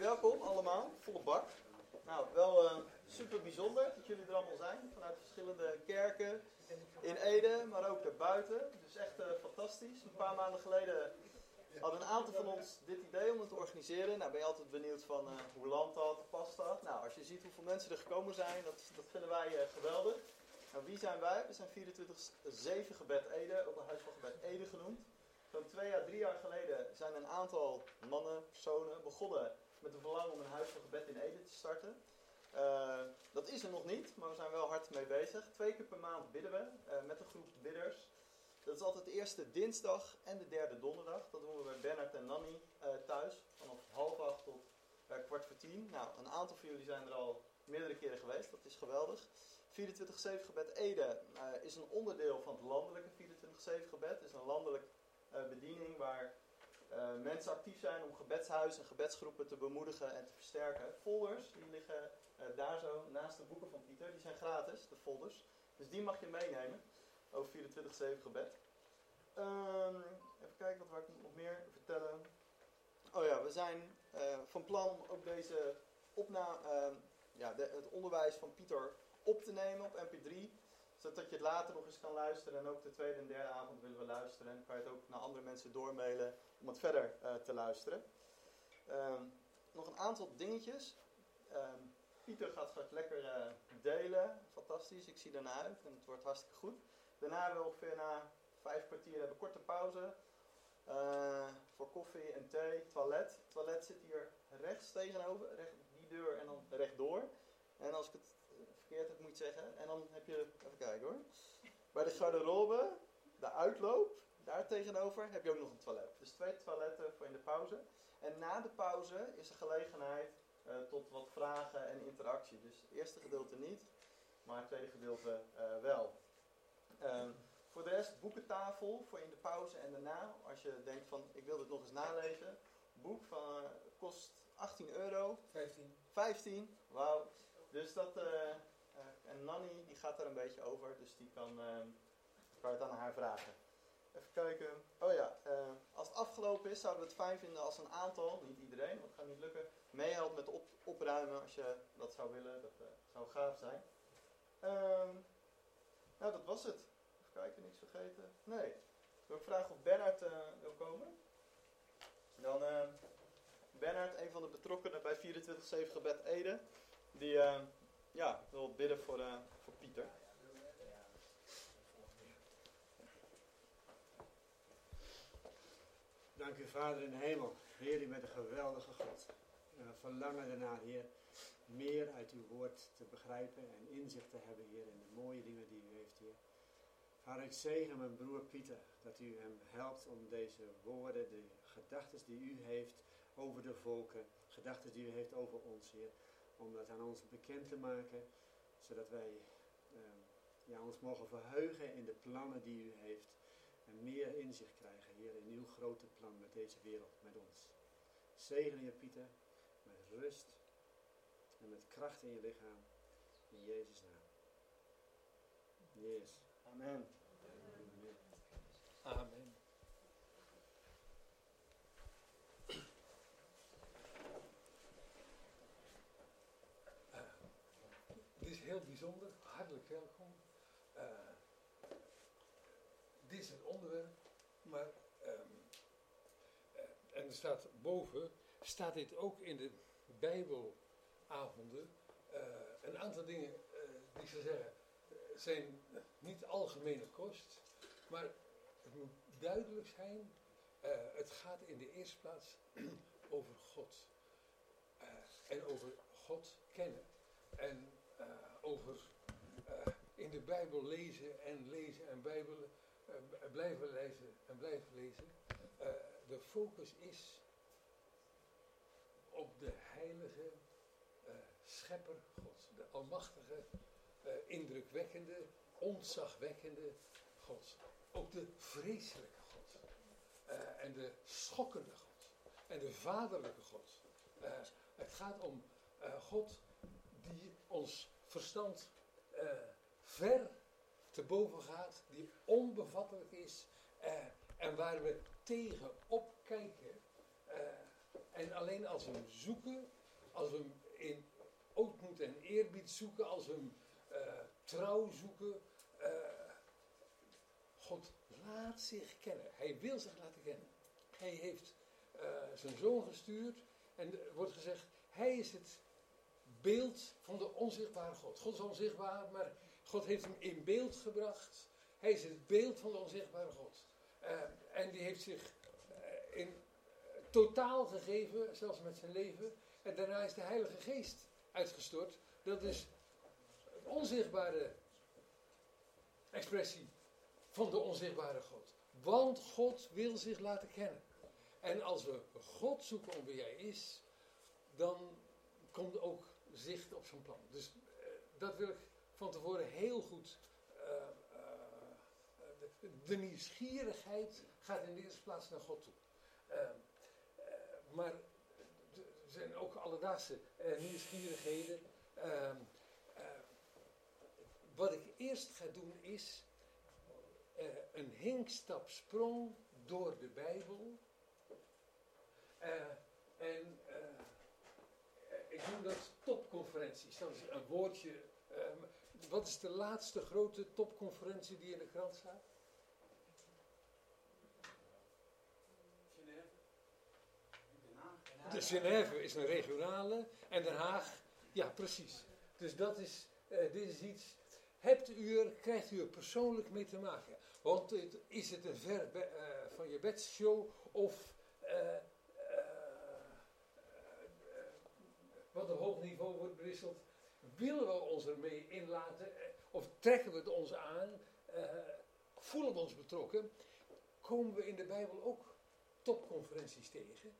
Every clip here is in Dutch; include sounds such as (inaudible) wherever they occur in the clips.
Welkom allemaal, volle bak. Nou, wel uh, super bijzonder dat jullie er allemaal zijn, vanuit verschillende kerken in Ede, maar ook daarbuiten. Dus echt uh, fantastisch. Een paar maanden geleden hadden een aantal van ons dit idee om het te organiseren. Nou, ben je altijd benieuwd van uh, hoe landt dat, past dat? Nou, als je ziet hoeveel mensen er gekomen zijn, dat, dat vinden wij geweldig. Nou, wie zijn wij? We zijn 24-7 Gebed Ede, ook een Huis van Gebed Ede genoemd. Zo'n twee jaar, drie jaar geleden zijn een aantal mannen, personen begonnen met een verlangen om een huis gebed in Ede te starten. Uh, dat is er nog niet, maar we zijn wel hard mee bezig. Twee keer per maand bidden we uh, met een groep bidders. Dat is altijd de eerste dinsdag en de derde donderdag. Dat doen we bij Bernard en Nanny uh, thuis. Vanaf half acht tot kwart voor tien. Nou, een aantal van jullie zijn er al meerdere keren geweest. Dat is geweldig. 24-7 gebed Ede is een onderdeel van het landelijke 24-7 gebed. Het is een landelijk bediening waar uh, mensen actief zijn om gebedshuizen en gebedsgroepen te bemoedigen en te versterken. Folders, die liggen uh, daar zo naast de boeken van Pieter, die zijn gratis, de folders. Dus die mag je meenemen over 24-7 gebed. Um, even kijken wat waar ik nog meer vertellen. Oh ja, we zijn van plan om ook deze opname, ehm, ja, de, het onderwijs van Pieter op te nemen op MP3 zodat je het later nog eens kan luisteren. En ook de tweede en derde avond willen we luisteren. En kan je het ook naar andere mensen doormailen om het verder uh, te luisteren. Um, nog een aantal dingetjes. Um, Pieter gaat straks lekker uh, delen. Fantastisch, ik zie ernaar uit en het wordt hartstikke goed. Daarna hebben we ongeveer na vijf kwartier hebben korte pauze. Uh, voor koffie en thee, toilet. Toilet zit hier rechts tegenover, recht die deur en dan rechtdoor. En als ik het verkeerd heb, moet zeggen. En dan heb je, even kijken hoor. Bij de garderobe, de uitloop, daar tegenover heb je ook nog een toilet. Dus twee toiletten voor in de pauze. En na de pauze is er gelegenheid uh, tot wat vragen en interactie. Dus het eerste gedeelte niet, maar het tweede gedeelte uh, wel. Um, voor de rest boekentafel voor in de pauze en daarna. Als je denkt van ik wil dit nog eens nalezen. Boek van, uh, kost 18 euro. 15. 15, wauw. Dus dat, en Nanny die gaat daar een beetje over, dus die kan, uh, kan het aan haar vragen. Even kijken. Oh ja, uh, als het afgelopen is, zouden we het fijn vinden als een aantal, niet iedereen, want het gaat niet lukken, meehelpt met op, opruimen als je dat zou willen. Dat zou gaaf zijn. Um, nou, dat was het. Even kijken, niks vergeten. Nee. Wil ik vragen of Bernard wil komen? Dan Bernard, een van de betrokkenen bij 24-7 Gebed Ede, die ja, wil bidden voor, uh, voor Pieter. Dank u, Vader in de hemel. Heer, u bent een geweldige God. Uh, verlangen ernaar, Heer, meer uit uw woord te begrijpen en inzicht te hebben, Heer, in de mooie dingen die u heeft, Heer. Vader, ik zegen mijn broer Pieter, dat u hem helpt om deze woorden, de gedachten die u heeft over de volken, gedachten die u heeft over ons, Heer, om dat aan ons bekend te maken, zodat wij uh, ja, ons mogen verheugen in de plannen die u heeft en meer inzicht krijgen, Heer, in uw grote plan met deze wereld, met ons. Zegen je Pieter, met rust en met kracht in je lichaam, in Jezus' naam. Yes. Amen. Amen. Amen. Het is heel bijzonder, hartelijk welkom. Uh, dit is het onderwerp, maar um, uh, en er staat boven, staat dit ook in de Bijbelavonden, uh, een aantal dingen die ze zeggen, zijn niet algemene kost, maar het moet duidelijk zijn, het gaat in de eerste plaats (clears throat) over God. en over God kennen. En uh, over uh, in de Bijbel lezen en lezen en Bijbel, uh, blijven lezen en blijven lezen. de focus is op de heilige schepper God, de almachtige, indrukwekkende, ontzagwekkende God. Ook de vreselijke God. en de schokkende God. En de vaderlijke God. het gaat om God die ons verstand uh, ver te boven gaat, die onbevattelijk is uh, en waar we tegen opkijken. Uh, en alleen als we hem zoeken, als we hem in ootmoed en eerbied zoeken, als we hem eh, trouw zoeken. eh, God laat zich kennen. Hij wil zich laten kennen. Hij heeft eh, zijn zoon gestuurd en wordt gezegd, hij is het beeld van de onzichtbare God. God is onzichtbaar, maar God heeft hem in beeld gebracht. Hij is het beeld van de onzichtbare God. Eh, en die heeft zich eh, in totaal gegeven, zelfs met zijn leven. En daarna is de Heilige Geest uitgestort. Dat is een onzichtbare expressie van de onzichtbare God. Want God wil zich laten kennen. En als we God zoeken om wie hij is, dan komt ook zicht op zijn plan. Dus eh, dat wil ik van tevoren heel goed. eh, eh, de, de nieuwsgierigheid gaat in de eerste plaats naar God toe. Maar er zijn ook alledaagse nieuwsgierigheden. Ehm, eh, wat ik eerst ga doen is een hinkstapsprong door de Bijbel. En ik noem dat topconferenties. Dat is een woordje. ehm, wat is de laatste grote topconferentie die in de krant staat? De Genève is een regionale en Den Haag, ja precies. Dus dat is, eh, dit is iets, hebt u er, krijgt u er persoonlijk mee te maken. Want het, is het een ver be- eh, van je bedshow of eh, eh, eh, wat op hoog niveau wordt berisseld. Willen we ons ermee inlaten eh, of trekken we het ons aan? eh, voelen we ons betrokken? Komen we in de Bijbel ook topconferenties tegen?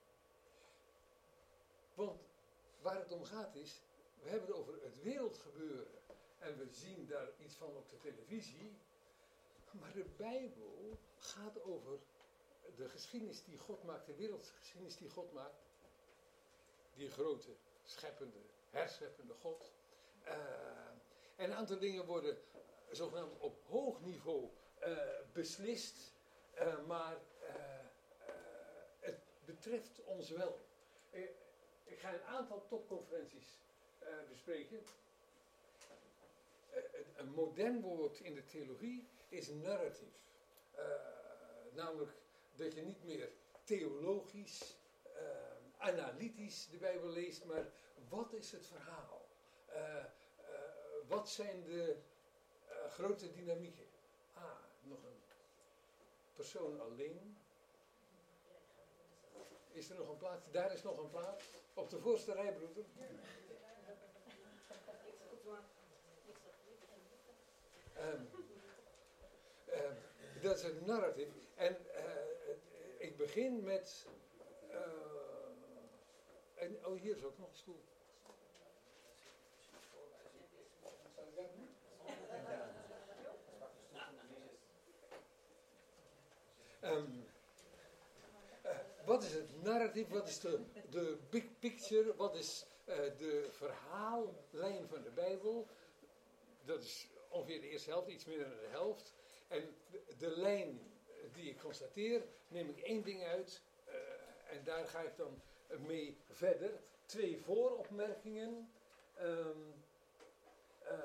Want waar het om gaat is, we hebben het over het wereldgebeuren. En we zien daar iets van op de televisie. Maar de Bijbel gaat over de geschiedenis die God maakt, de wereldgeschiedenis die God maakt. Die grote, scheppende, herscheppende God. Eh, en een aantal dingen worden zogenaamd op hoog niveau eh, beslist. eh, maar eh, eh, het betreft ons wel. Eh, ik ga een aantal topconferenties eh, bespreken. Eh, een- modern woord in de theologie is narrative. Eh, namelijk dat je niet meer theologisch, eh, analytisch de Bijbel leest, maar wat is het verhaal? Eh, eh, wat zijn de eh, grote dynamieken? Ah, nog een persoon alleen. Is er nog een plaats? Daar is nog een plaats. Op de voorste rij, broeder. Ehm, ehm, dat is een narrative. En ik begin met. En, oh, hier is ook nog een stoel. Ehm, eh, wat is het narratief? Wat is de, big picture? Wat is eh, de verhaallijn van de Bijbel? Dat is ongeveer de eerste helft, iets meer dan de helft. En de, de lijn die ik constateer, neem ik één ding uit. eh, en daar ga ik dan mee verder. Twee vooropmerkingen. Ehm, eh,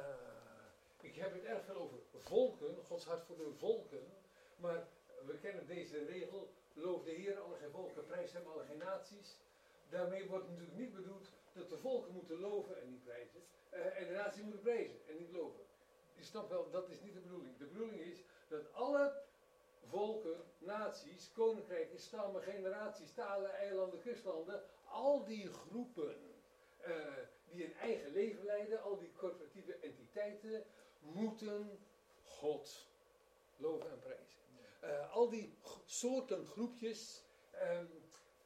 ik heb het erg veel over volken, Gods hart voor de volken. Maar we kennen deze regel, loof de Heer, alle geen volken, prijs hem, alle geen naties. Daarmee wordt natuurlijk niet bedoeld dat de volken moeten loven en niet prijzen. eh, en de naties moeten prijzen en niet loven. Je snapt wel, dat is niet de bedoeling. De bedoeling is dat alle volken, naties, koninkrijken, stammen, generaties, talen, eilanden, kustlanden, al die groepen eh, die een eigen leven leiden, al die corporatieve entiteiten, moeten God loven en prijzen. Eh, al die soorten groepjes, ehm,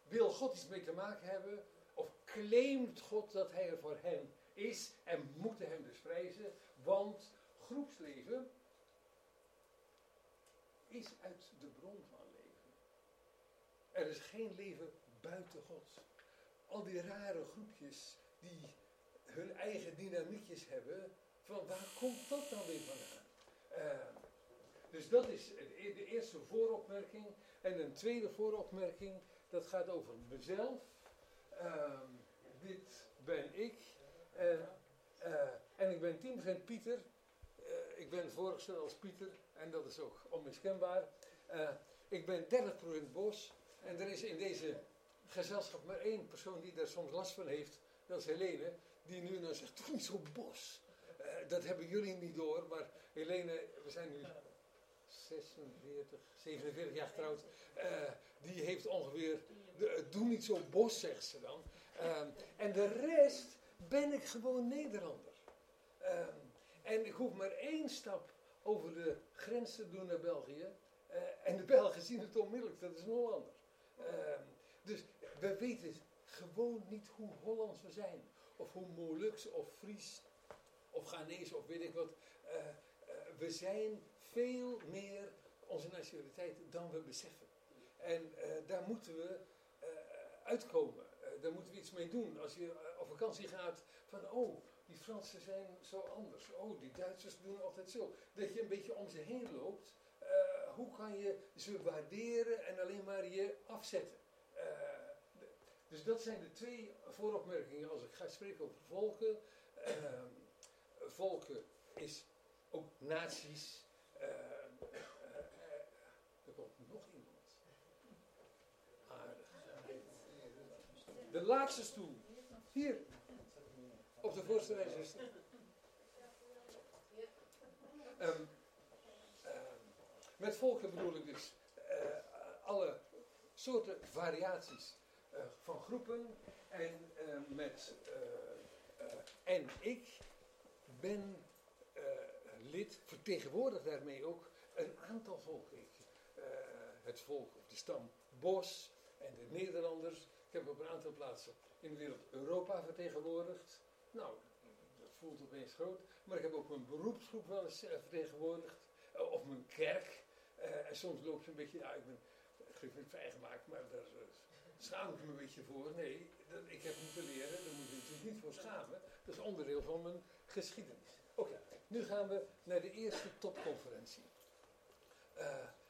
wil God iets mee te maken hebben, of claimt God dat hij er voor hen is en moeten hem dus prijzen, want groepsleven is uit de bron van leven. Er is geen leven buiten God. Al die rare groepjes die hun eigen dynamiekjes hebben, van waar komt dat dan weer vandaan? Eh, dus dat is e-, de eerste vooropmerking. En een tweede vooropmerking, dat gaat over mezelf. Ehm, dit ben ik. En eh, ik ben 10% Pieter voorgesteld als Pieter, en dat is ook onmiskenbaar. Eh, ik ben 30% bos, en er is in deze gezelschap maar één persoon die daar soms last van heeft, dat is Helene, die nu dan zegt, toch niet zo bos. Eh, dat hebben jullie niet door, maar Helene, we zijn nu 46, 47 jaar getrouwd, eh, die heeft ongeveer, doe niet zo bos, zegt ze dan. Ehm, en de rest ben ik gewoon Nederlander. En ik hoef maar één stap over de grens te doen naar België. eh, en de Belgen zien het onmiddellijk, dat is een Hollander. Ehm, dus we weten gewoon niet hoe Hollands we zijn. Of hoe Molux of Fries of Ghanese of weet ik wat. Eh, eh, we zijn veel meer onze nationaliteit dan we beseffen. En daar moeten we uitkomen. Daar moeten we iets mee doen. Als je op vakantie gaat, van oh, die Fransen zijn zo anders. Oh, die Duitsers doen altijd zo. Dat je een beetje om ze heen loopt. Eh, hoe kan je ze waarderen en alleen maar je afzetten? Eh, dus dat zijn de twee vooropmerkingen als ik ga spreken over volken. Ehm, volken is ook naties. Eh, eh, eh, er komt nog iemand. Aardig. De laatste stoel. Hier. Op de voorste rij. Ehm, ehm, met volken bedoel ik dus eh, alle soorten variaties eh, van groepen. En eh, met en ik ben lid, vertegenwoordig daarmee ook een aantal volken. Het volk of de stam Bos en de Nederlanders. Ik heb op een aantal plaatsen in de wereld Europa vertegenwoordigd. Nou, dat voelt opeens groot. Maar ik heb ook mijn beroepsgroep wel eens eh, vertegenwoordigd. Eh, of mijn kerk. Eh, en soms loop je een beetje, ja, ik ben gelukkig vrijgemaakt, maar daar schaam ik me een beetje voor. Nee, dat, ik heb moeten leren, daar moet je natuurlijk niet voor schamen. Dat is onderdeel van mijn geschiedenis. Oké, nu gaan we naar de eerste topconferentie.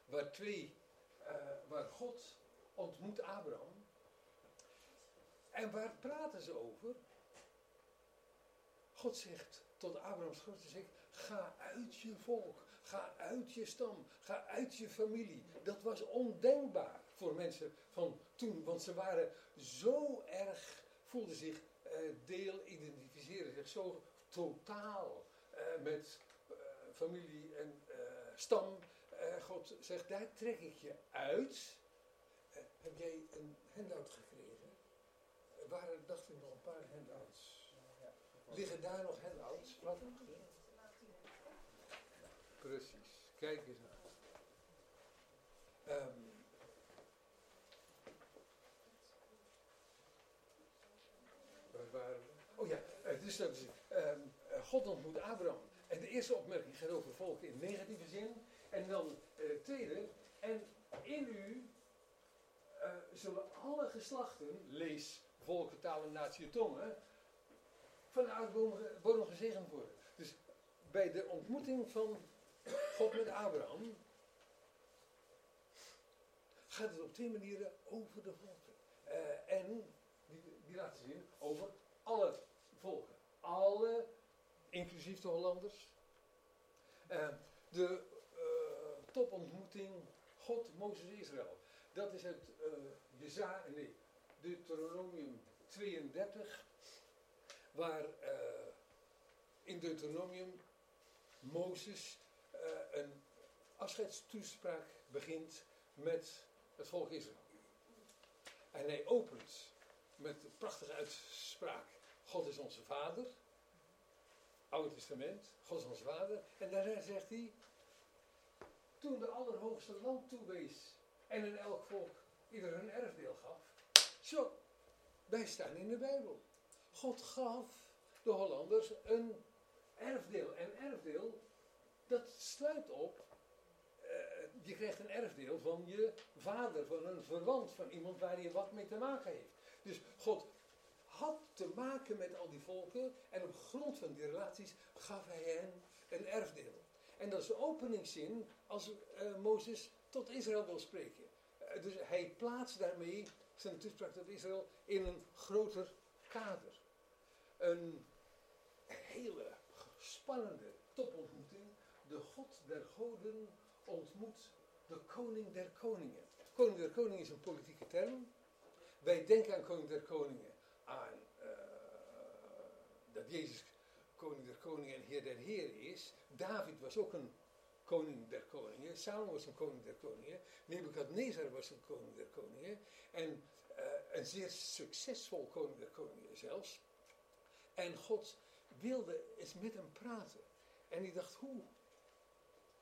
Waar twee, waar God ontmoet Abraham. En waar praten ze over? God zegt tot Abrahams grote zegt, ga uit je volk, ga uit je stam, ga uit je familie. Dat was ondenkbaar voor mensen van toen, want ze waren zo erg, voelden zich eh, deel, identificeren zich zo totaal eh, met eh, familie en stam. God zegt, daar trek ik je uit. Heb jij een handout gekregen? Er waren, dacht ik, nog een paar handouts. Liggen daar nog handouts? Wat? Precies. Kijk eens naar. Ehm, waar waren we? Oh ja, eh, dus dat is, eh, God ontmoet Abraham. En de eerste opmerking gaat over volken in negatieve zin. En dan het tweede. En in u zullen alle geslachten, lees volken, talen, natie, tongen, van de aardboom bodem gezegend worden. Dus bij de ontmoeting van God met Abraham gaat het op twee manieren over de volken. Eh, en die, die laten zien over alle volken. Alle, inclusief de Hollanders. Eh, de eh, topontmoeting God, Mozes, Israël. Dat is het nee, Deuteronomium 32, waar uh, in Deuteronomium Mozes uh, een afscheidstoespraak begint met het volk Israël. En hij opent met de prachtige uitspraak: God is onze vader. Oude Testament, God is onze vader. En daarna zegt hij: Toen de Allerhoogste land toewees en in elk volk ieder een erfdeel gaf. Zo, wij staan in de Bijbel. God gaf de Hollanders een erfdeel. En erfdeel, dat sluit op. Uh, je krijgt een erfdeel van je vader, van een verwant, van iemand waar je wat mee te maken heeft. Dus God had te maken met al die volken en op grond van die relaties gaf hij hen een erfdeel. En dat is de openingszin als uh, Mozes tot Israël wil spreken. Uh, dus hij plaatst daarmee zijn toespraak tot Israël in een groter kader. Een hele spannende topontmoeting. De God der goden ontmoet de koning der koningen. Koning der koningen is een politieke term. Wij denken aan koning der koningen aan uh, dat Jezus koning der koningen en heer der heren is. David was ook een koning der koningen. Salomo was een koning der koningen. Nebukadnezar was een koning der koningen. En uh, een zeer succesvol koning der koningen zelfs. En God wilde eens met hem praten. En die dacht, hoe,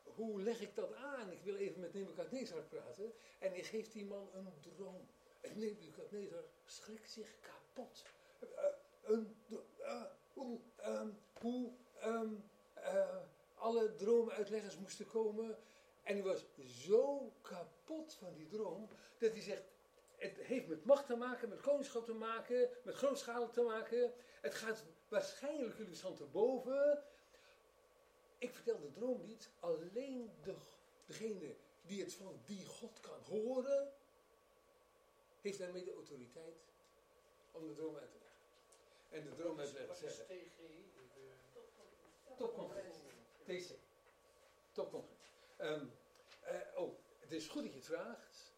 hoe leg ik dat aan? Ik wil even met Nebukadnezar praten. En die geeft die man een droom. En Nebukadnezar schrikt zich kapot. Uh, een, uh, hoe, um, hoe um, uh, alle droomuitleggers moesten komen. En hij was zo kapot van die droom, dat hij zegt, het heeft met macht te maken, met koningschap te maken, met grootschalig te maken. Het gaat waarschijnlijk jullie stand te boven. Ik vertel de droom niet, alleen de, degene die het van die God kan horen, heeft daarmee de autoriteit om de droom uit te leggen. En de droom uit te leggen zeggen. Topconferentie. TC. Topconferentie. Um, uh, oh, het is goed dat je het vraagt.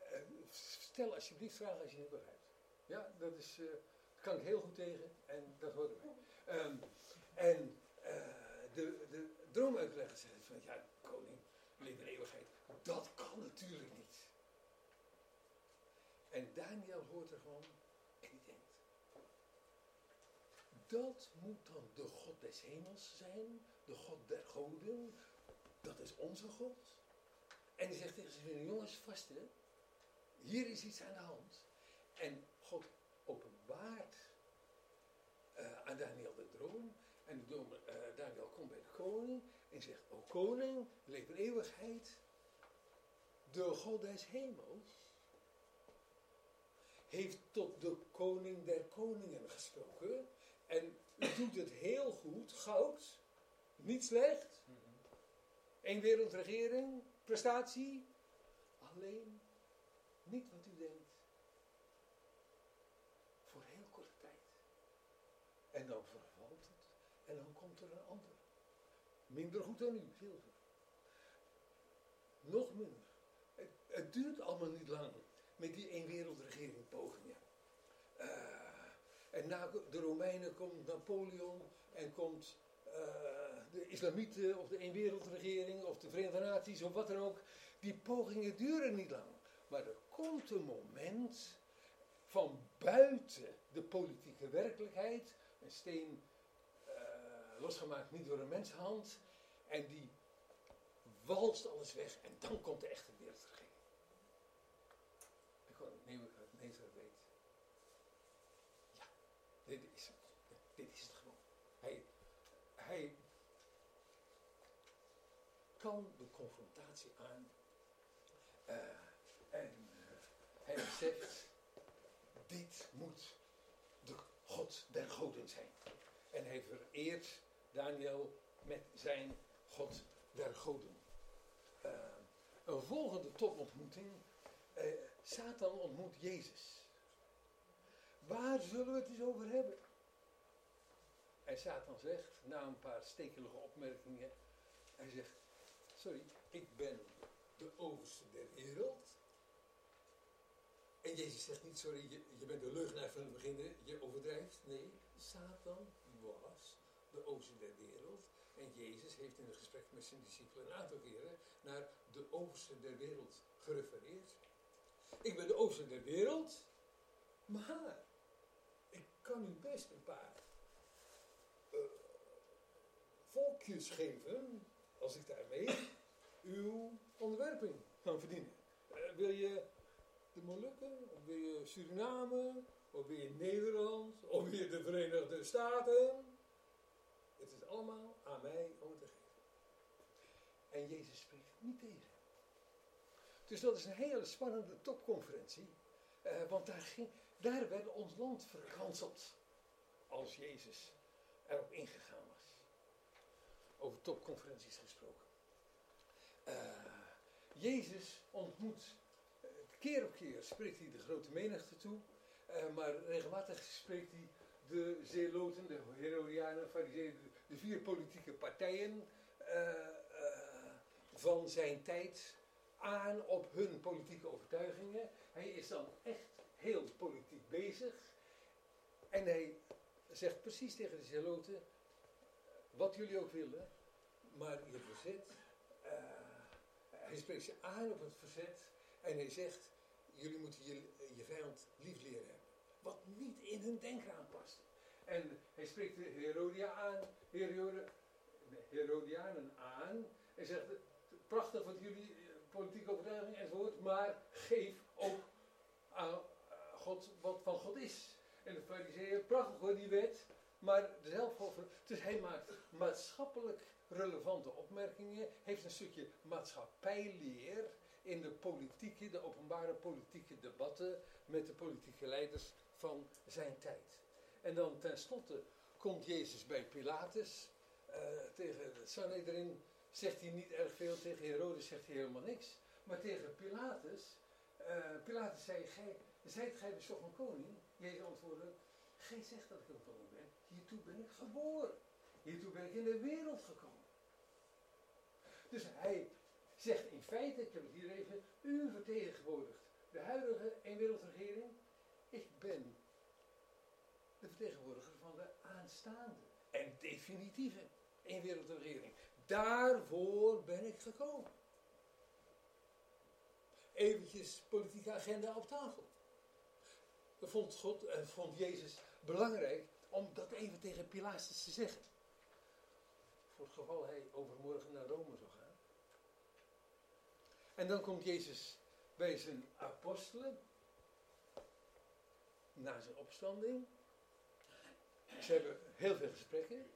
Uh, stel alsjeblieft vragen als je het begrijpt. Ja, dat is, uh, kan ik heel goed tegen en dat hoort erbij. Um, en de, de droomuitlegger zegt van, ja, koning, leven eeuwigheid. Dat kan natuurlijk niet. En Daniel hoort er gewoon en die denkt, dat moet dan de God des hemels zijn, de God der goden, dat is onze God. En die zegt tegen zijn jongens, vast hè, hier is iets aan de hand. En God openbaart uh, aan Daniel de droom. En de droom, uh, Daniel komt bij de koning en zegt, o koning, leef in eeuwigheid. De God des hemels heeft tot de koning der koningen gesproken. En doet het heel goed, goud, niet slecht. Eén wereldregering, prestatie. Alleen niet wat u denkt. Voor heel korte tijd. En dan vervalt het. En dan komt er een ander. Minder goed dan u, zilver. Nog minder. Het, het duurt allemaal niet lang met die één wereldregering pogingen. Uh, en na de Romeinen komt Napoleon en komt uh, de islamieten of de eenwereldregering of de Verenigde Naties of wat dan ook. Die pogingen duren niet lang. Maar er komt een moment van buiten de politieke werkelijkheid, een steen uh, losgemaakt niet door een menshand, en die walst alles weg en dan komt de echte wereldregering. En gewoon Nebukadnezar weet, ja, dit is het. Dit is het gewoon. Hij, hij kan de confrontatie aan. Uh, en uh, hij beseft, dit moet de God der goden hij vereert Daniel met zijn God der goden. Uh, een volgende topontmoeting. Satan ontmoet Jezus. Waar zullen we het eens over hebben? En Satan zegt, na een paar stekelige opmerkingen, hij zegt, sorry, ik ben de overste der wereld. En Jezus zegt niet, sorry, je, je bent de leugenaar van het begin, je overdrijft. Nee, Satan was de overste der wereld. En Jezus heeft in het gesprek met zijn discipelen een aantal keren naar de overste der wereld gerefereerd. Ik ben de overste der wereld, maar ik kan u best een paar uh, volkjes geven, als ik daarmee (coughs) uw onderwerping kan verdienen. Uh, wil je de Molukken, wil je Suriname, of je Nederland, of je de Verenigde Staten? Het is allemaal aan mij om te geven. En Jezus spreekt niet tegen. Dus dat is een hele spannende topconferentie. Uh, want daar, ging, werd ons land verkanseld. Als Jezus erop ingegaan was. Over topconferenties gesproken. Uh, Jezus ontmoet, keer op keer spreekt hij de grote menigte toe. Uh, maar regelmatig spreekt hij de Zeeloten, de Herodianen, de, de vier politieke partijen eh, eh, van zijn tijd aan op hun politieke overtuigingen. Hij is dan echt heel politiek bezig. En hij zegt precies tegen de Zeloten, wat jullie ook willen, maar je verzet, eh, hij spreekt ze aan op het verzet en hij zegt, jullie moeten je, je vijand lief leren hebben. Wat niet in hun denkraam past. En hij spreekt de Herodia aan, Herodianen aan en zegt, prachtig wat jullie eh, politieke overtuiging enzovoort, maar geef ook aan eh, God wat van God is. En de fariseeën, prachtig hoor die wet, maar zelf Dus hij maakt maatschappelijk relevante opmerkingen, heeft een stukje maatschappijleer in de politieke, de openbare politieke debatten met de politieke leiders van zijn tijd. En dan tenslotte komt Jezus bij Pilatus. Uh, tegen het Sanhedrin zegt hij niet erg veel, tegen Herodes zegt hij helemaal niks. Maar tegen Pilatus, uh, Pilatus zei, gij, zijt gij dus toch een koning? Jezus antwoordde, gij zegt dat ik een koning ben. Hiertoe ben ik geboren. Hiertoe ben ik in de wereld gekomen. Dus hij zegt in feite, ik heb het hier even, u vertegenwoordigt de huidige eenwereldregering. Ik ben de vertegenwoordiger van de aanstaande en definitieve eenwereldregering. Daarvoor ben ik gekomen. Eventjes politieke agenda op tafel. Dat vond God en vond Jezus belangrijk om dat even tegen Pilatus te zeggen. Voor het geval hij overmorgen naar Rome zou. En dan komt Jezus bij zijn apostelen. Na zijn opstanding. Ze hebben heel veel gesprekken.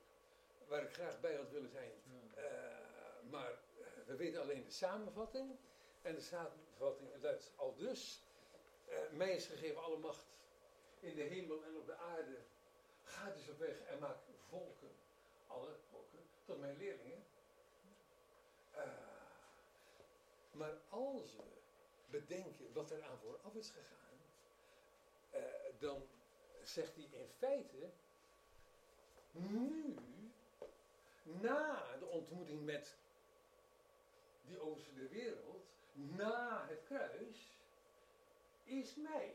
Waar ik graag bij had willen zijn. Uh, maar we weten alleen de samenvatting. En de samenvatting luidt al dus. Uh, mij is gegeven alle macht in de hemel en op de aarde. Ga dus op weg en maak volken. Alle volken. Tot mijn leerlingen. Uh, maar als we bedenken wat er aan vooraf is gegaan, uh, dan zegt hij in feite, nu, na de ontmoeting met die overste wereld, na het kruis, is mij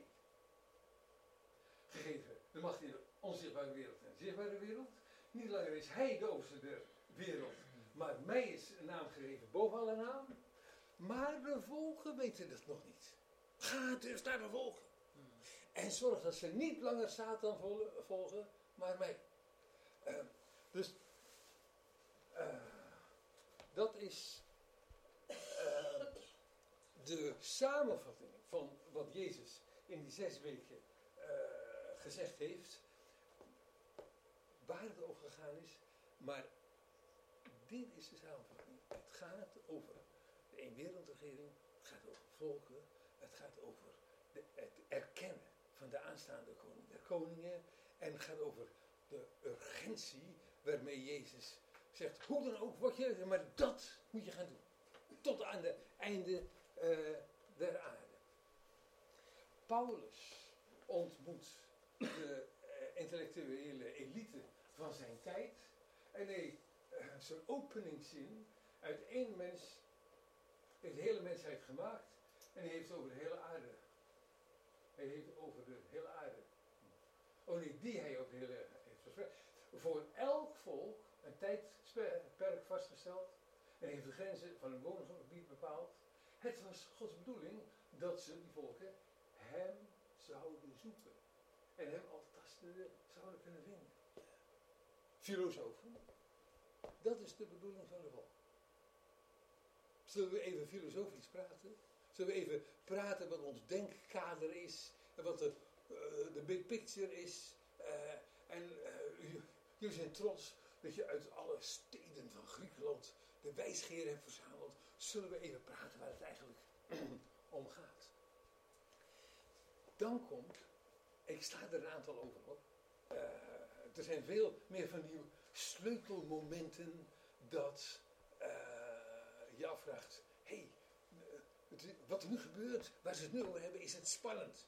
gegeven de macht in de onzichtbare wereld en de zichtbare wereld. Niet langer is hij de overste wereld, maar mij is een naam gegeven boven alle naam. Maar de volken weten dat nog niet. Ga dus naar de volken. En zorg dat ze niet langer Satan volgen, maar mij. Uh, dus uh, dat is uh, de samenvatting van wat Jezus in die zes weken gezegd heeft. Waar het over gegaan is. Maar dit is de samenvatting. Het gaat over de eenwereldregering. Het gaat over volken. Het gaat over de, het erkennen van de aanstaande koning der koningen. En het gaat over de urgentie waarmee Jezus zegt, hoe dan ook, wat je, maar dat moet je gaan doen. Tot aan het einde uh, der aarde. Paulus ontmoet de uh, intellectuele elite van zijn tijd. En hij, uh, zijn openingszin uit één mens, heeft de hele mensheid gemaakt. En hij heeft over de hele aarde. Hij heeft over de hele aarde. Oh nee, die hij ook de hele heeft verspreid. Voor elk volk een tijdperk vastgesteld. En heeft de grenzen van een woongebied bepaald. Het was Gods bedoeling dat ze, die volken, hem zouden zoeken. En hem tastende zouden kunnen vinden. Filosofen. Dat is de bedoeling van de volk. Zullen we even filosofisch praten? Zullen we even praten wat ons denkkader is? En wat de, uh, de big picture is? Uh, en uh, jullie zijn trots dat je uit alle steden van Griekenland de wijsgeer hebt verzameld. Zullen we even praten waar het eigenlijk (clears throat) om gaat? Dan komt, ik sla er een aantal over op. Er zijn veel meer van die sleutelmomenten dat je afvraagt: hé, hey, wat er nu gebeurt, waar ze het nu over hebben, is het spannend.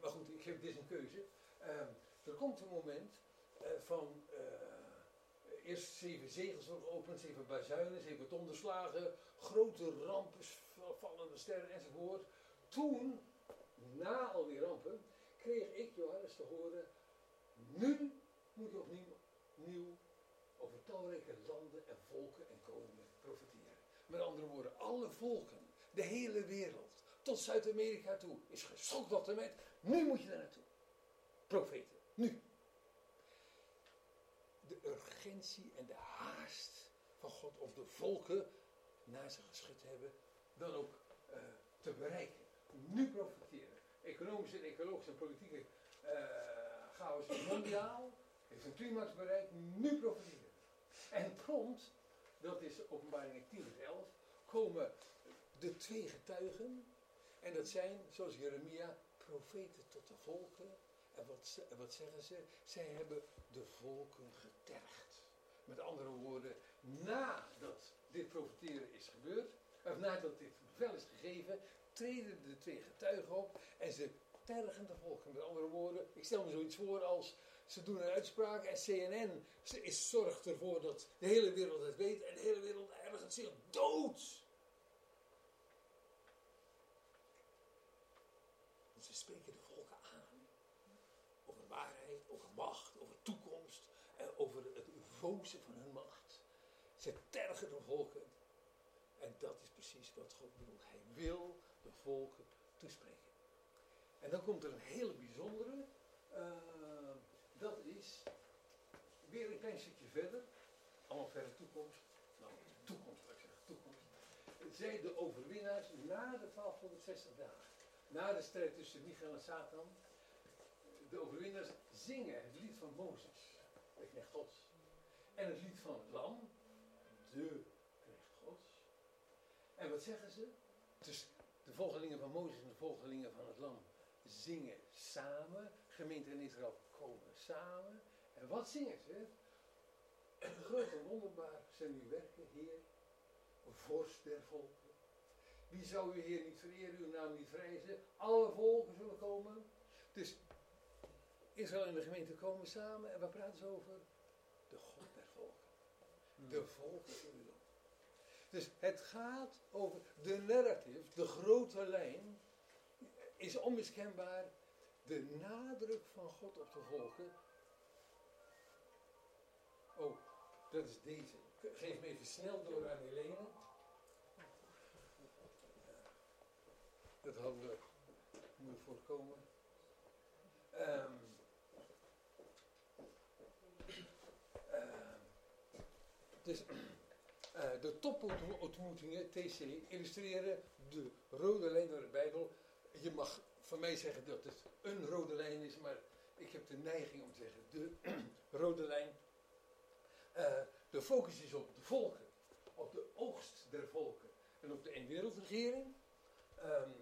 Maar goed, ik geef dit een keuze. Uh, de komt een moment eh, van eh, eerst zeven zegels worden geopend, zeven bazuinen, zeven donderslagen, grote rampen, vallende sterren enzovoort. Toen, na al die rampen, kreeg ik Johannes te horen, nu moet je opnieuw nieuw over talrijke landen en volken en koningen profiteren. Met andere woorden, alle volken, de hele wereld, tot Zuid-Amerika toe, is geschokt met. Nu moet je daar naartoe. Profeten, nu. De urgentie en de haast van God om de volken naar zich geschud hebben, dan ook uh, te bereiken. Nu profiteren. Economische en ecologische en politieke uh, chaos mondiaal, heeft een climax bereikt, nu profiteren. En prompt, dat is openbaring 10 vers 11, komen de twee getuigen. En dat zijn, zoals Jeremia, profeten tot de volken. En wat, wat zeggen ze? Zij hebben de volken getergd. Met andere woorden, nadat dit profeteren is gebeurd, of nadat dit bevel is gegeven, treden de twee getuigen op en ze tergen de volken. Met andere woorden, ik stel me zoiets voor als ze doen een uitspraak en CNN is, zorgt ervoor dat de hele wereld het weet en de hele wereld ergens zich dood. ze spreken de volken aan. Over waarheid, over macht, over toekomst, en over het vozen van hun macht. Ze tergen de volken. En dat is precies wat God bedoelt. Hij wil de volken toespreken. En dan komt er een hele bijzondere. Is weer een klein stukje verder. Allemaal verder toekomst. Nou, toekomst, ik zeggen, toekomst. Zij de overwinnaars na de 1260 dagen. Na de strijd tussen Michael en Satan. De overwinnaars zingen het lied van Mozes, de knecht Gods. En het lied van het lam, de knecht Gods. En wat zeggen ze? Dus de volgelingen van Mozes en de volgelingen van het lam zingen samen. Gemeente in Israël komen samen. En wat zingen ze? Groot en wonderbaar zijn uw werken, Heer, vorst der volken. Wie zou u Heer niet vereren, uw naam niet vrezen? Alle volken zullen komen. Dus Israël en de gemeente komen samen en waar praten ze over? De God der volken. De volken zullen doen. Dus het gaat over de narrative, de grote lijn, is onmiskenbaar de nadruk van God op de volken. Dat is deze. Geef me even snel door aan Helene. Dat hadden we moeten voorkomen. Um, uh, de topontmoetingen, TC, illustreren de rode lijn door de Bijbel. Je mag van mij zeggen dat het een rode lijn is, maar ik heb de neiging om te zeggen de (clears throat) rode lijn. Uh, de focus is op de volken, op de oogst der volken en op de eenwereldregering. Um,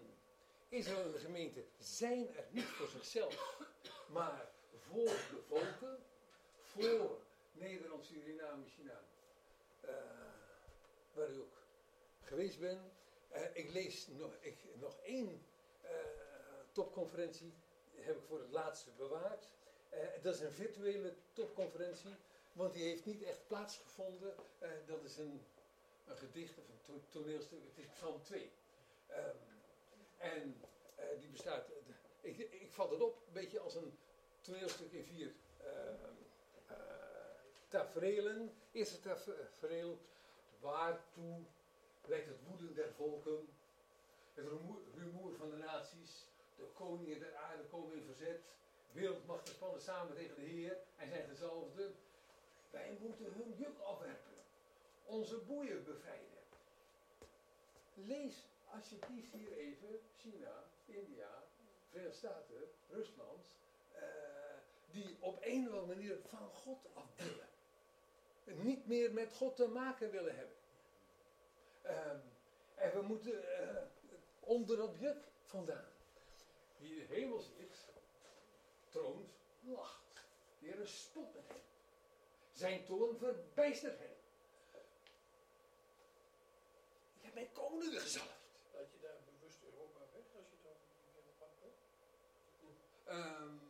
Israël en de gemeente zijn er niet voor zichzelf, maar voor de volken, voor Nederland, Suriname, China, uh, waar u ook geweest bent. Uh, ik lees nog, ik, nog één topconferentie heb ik voor het laatste bewaard. Dat is een virtuele topconferentie, want die heeft niet echt plaatsgevonden. Uh, dat is een, een gedicht of een to toneelstuk, het is Psalm 2. Um, en uh, die bestaat, ik, ik vat het op, een beetje als een toneelstuk in vier taferelen. Eerste tafereel, waartoe leidt het woeden der volken, het rumoer van de naties, de koningen der aarde komen in verzet. Wereldmachten spannen samen tegen de Heer en zijn gezalfden. Wij moeten hun juk afwerpen. Onze boeien bevrijden. Lees alsjeblieft hier even China, India, Verenigde Staten, Rusland. Uh, die op een of andere manier van God af willen. En niet meer met God te maken willen hebben. Uh, en we moeten uh, onder dat juk vandaan die de hemel zit, troont, lacht. De Heer spot met hem. Zijn toon verbijstert hem. Ik heb mijn koningen gezalfd. Laat je daar bewust Europa weg als je het over die wereld pakt? Um,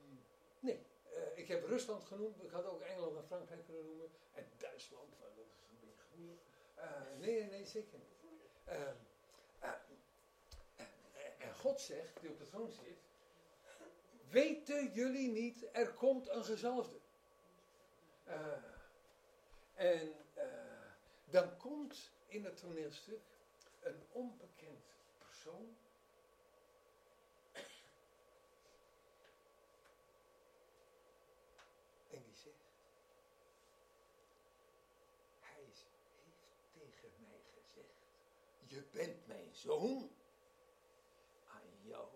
nee, uh, ik heb Rusland genoemd, ik had ook Engeland en Frankrijk kunnen noemen. En Duitsland, maar dat is een beetje groeiend. Uh, nee, nee, zeker niet. Uh, en God zegt, die op de troon zit, weten jullie niet, er komt een gezalfde. En dan komt in het toneelstuk een onbekend persoon Je bent mijn zoon. Aan jou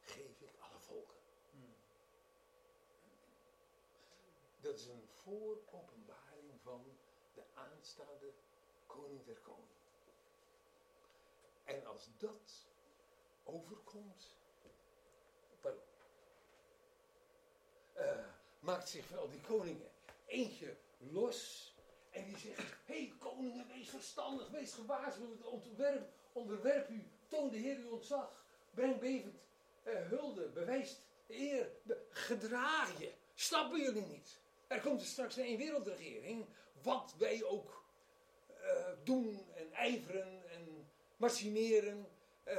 geef ik alle volken. Dat is een vooropenbaring van de aanstaande koning der koning. En als dat overkomt, pardon, uh, maakt zich al die koningen eentje los en die zegt, hé hey, koningen, wees verstandig, wees gewaarschuwd, onderwerp, onderwerp u, toon de Heer uw ontzag, breng bevend eh, hulde, bewijst eer, gedraag je, snappen jullie niet? Er komt er straks een wereldregering, wat wij ook uh, doen en ijveren en machineren. Uh,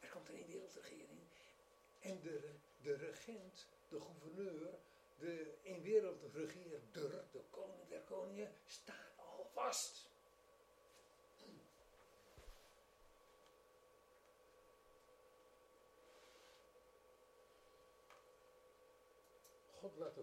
er komt een wereldregering en de, de regent, de gouverneur, de in wereld regeerder, de koning der koningen, staat al vast. God laat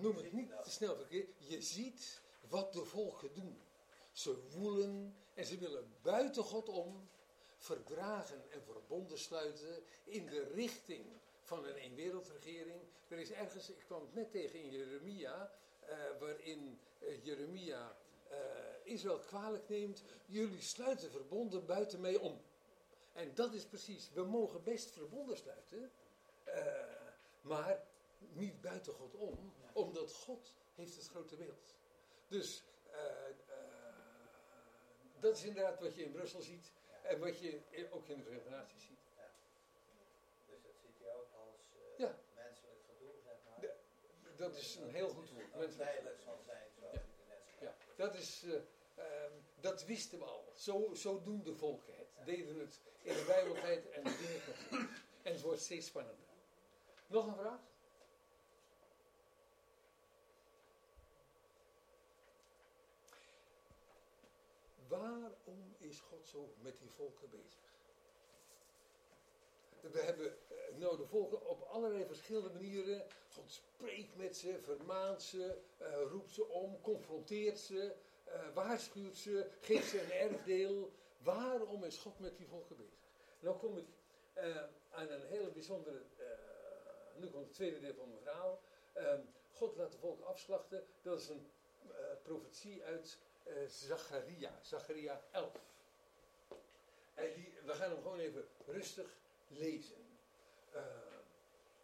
noem het niet te snel verkeerd. Je ziet wat de volken doen. Ze woelen en ze willen buiten God om verdragen en verbonden sluiten in de richting van een eenwereldregering. Er is ergens, ik kwam het net tegen in Jeremia, uh, waarin uh, Jeremia uh, Israël kwalijk neemt. Jullie sluiten verbonden buiten mij om. En dat is precies, we mogen best verbonden sluiten, maar niet buiten God om, omdat God heeft het grote beeld. Dus uh, uh, dat is inderdaad wat je in Brussel ziet en wat je ook in de Verenigde Naties ziet. Ja. Dus dat ziet je ook als uh, ja. menselijk gedoe, zeg maar. Dat is een heel goed woord. Menselijk zal zijn, zoals ja. de mensen Ja, dat is... Um, dat wisten we al. Zo, zo doen de volken het. Ja. Deden het in de Bijbeltijd en nog steeds. En het wordt steeds spannender. Nog een vraag? Waarom is God zo met die volken bezig? We hebben eh, nou de volken op allerlei verschillende manieren. God spreekt met ze, vermaant ze, uh, roept ze om, confronteert ze, uh, waarschuwt ze, geeft ze een erfdeel. Waarom is God met die volken bezig? Nou kom ik aan een hele bijzondere, nu komt het tweede deel van mijn verhaal. Ehm, God laat de volken afslachten. Dat is een profetie uit uh, Zacharia, Zacharia 11. En die, we gaan hem gewoon even rustig lezen. Uh,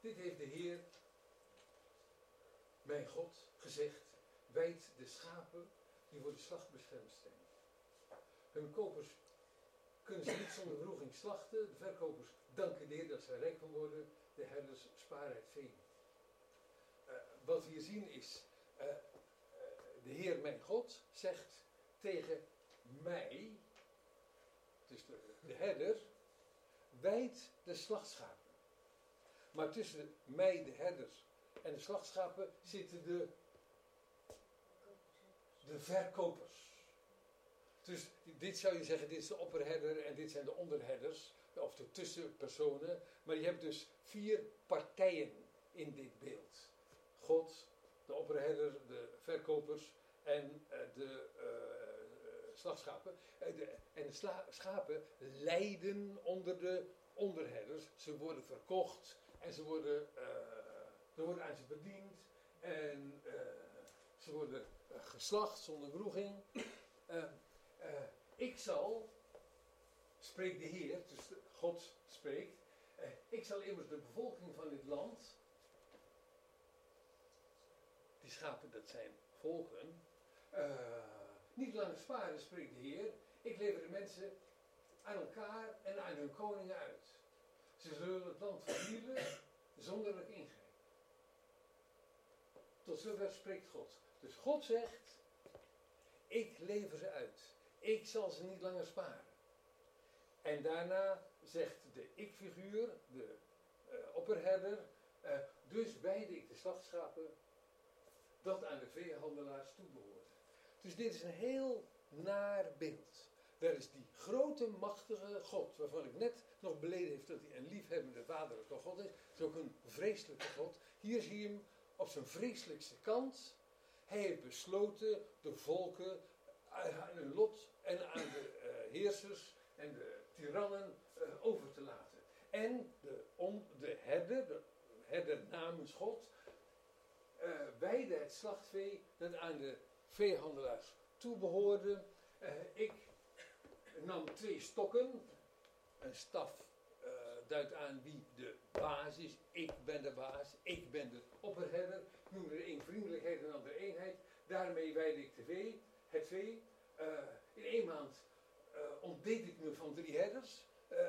dit heeft de Heer, mijn God, gezegd. Wijd de schapen die voor de slacht beschermd zijn. Hun kopers kunnen ze niet zonder vroeging slachten. De verkopers danken de Heer dat ze rijk van worden. De herders sparen het vee. Uh, wat we hier zien is de Heer mijn God zegt tegen mij, dus de, de herder, wijd de slachtschapen. Maar tussen mij, de herders, en de slachtschapen zitten de, de verkopers. Dus dit zou je zeggen, dit is de opperherder en dit zijn de onderherders, of de tussenpersonen. Maar je hebt dus vier partijen in dit beeld. God, de opperherder, de verkopers en uh, de uh, slachtschapen. de, en de schapen lijden onder de onderherders. Ze worden verkocht en ze worden, er wordt aan ze bediend. En ze worden geslacht zonder vroeging. ik zal, spreekt de Heer, dus God spreekt. ik zal immers de bevolking van dit land die schapen, dat zijn volken. Uh, niet langer sparen, spreekt de Heer. Ik lever de mensen aan elkaar en aan hun koningen uit. Ze zullen het land vernielen zonder ik ingrijp. Tot zover spreekt God. Dus God zegt, ik lever ze uit. Ik zal ze niet langer sparen. En daarna zegt de ik-figuur, de uh, opperherder, uh, dus weide ik de slachtschapen dat aan de veehandelaars toebehoorde. Dus dit is een heel naar beeld. Daar is die grote, machtige God, waarvan ik net nog beleden heeft dat hij een liefhebbende vaderlijke God is. Het is ook een vreselijke God. Hier zie je hem op zijn vreselijkste kant. Hij heeft besloten de volken aan hun lot en aan de uh, heersers en de tirannen uh, over te laten. En de, om, de herder, de herder namens God, uh, het slachtvee dat aan de veehandelaars toebehoorde. Uh, ik nam twee stokken. Een staf uh, duidt aan wie de baas is. Ik ben de baas. Ik ben de opperherder. Noemde de een vriendelijkheid en de andere eenheid. Daarmee weide ik de vee, het vee. in één maand ontdeed ik me van drie herders.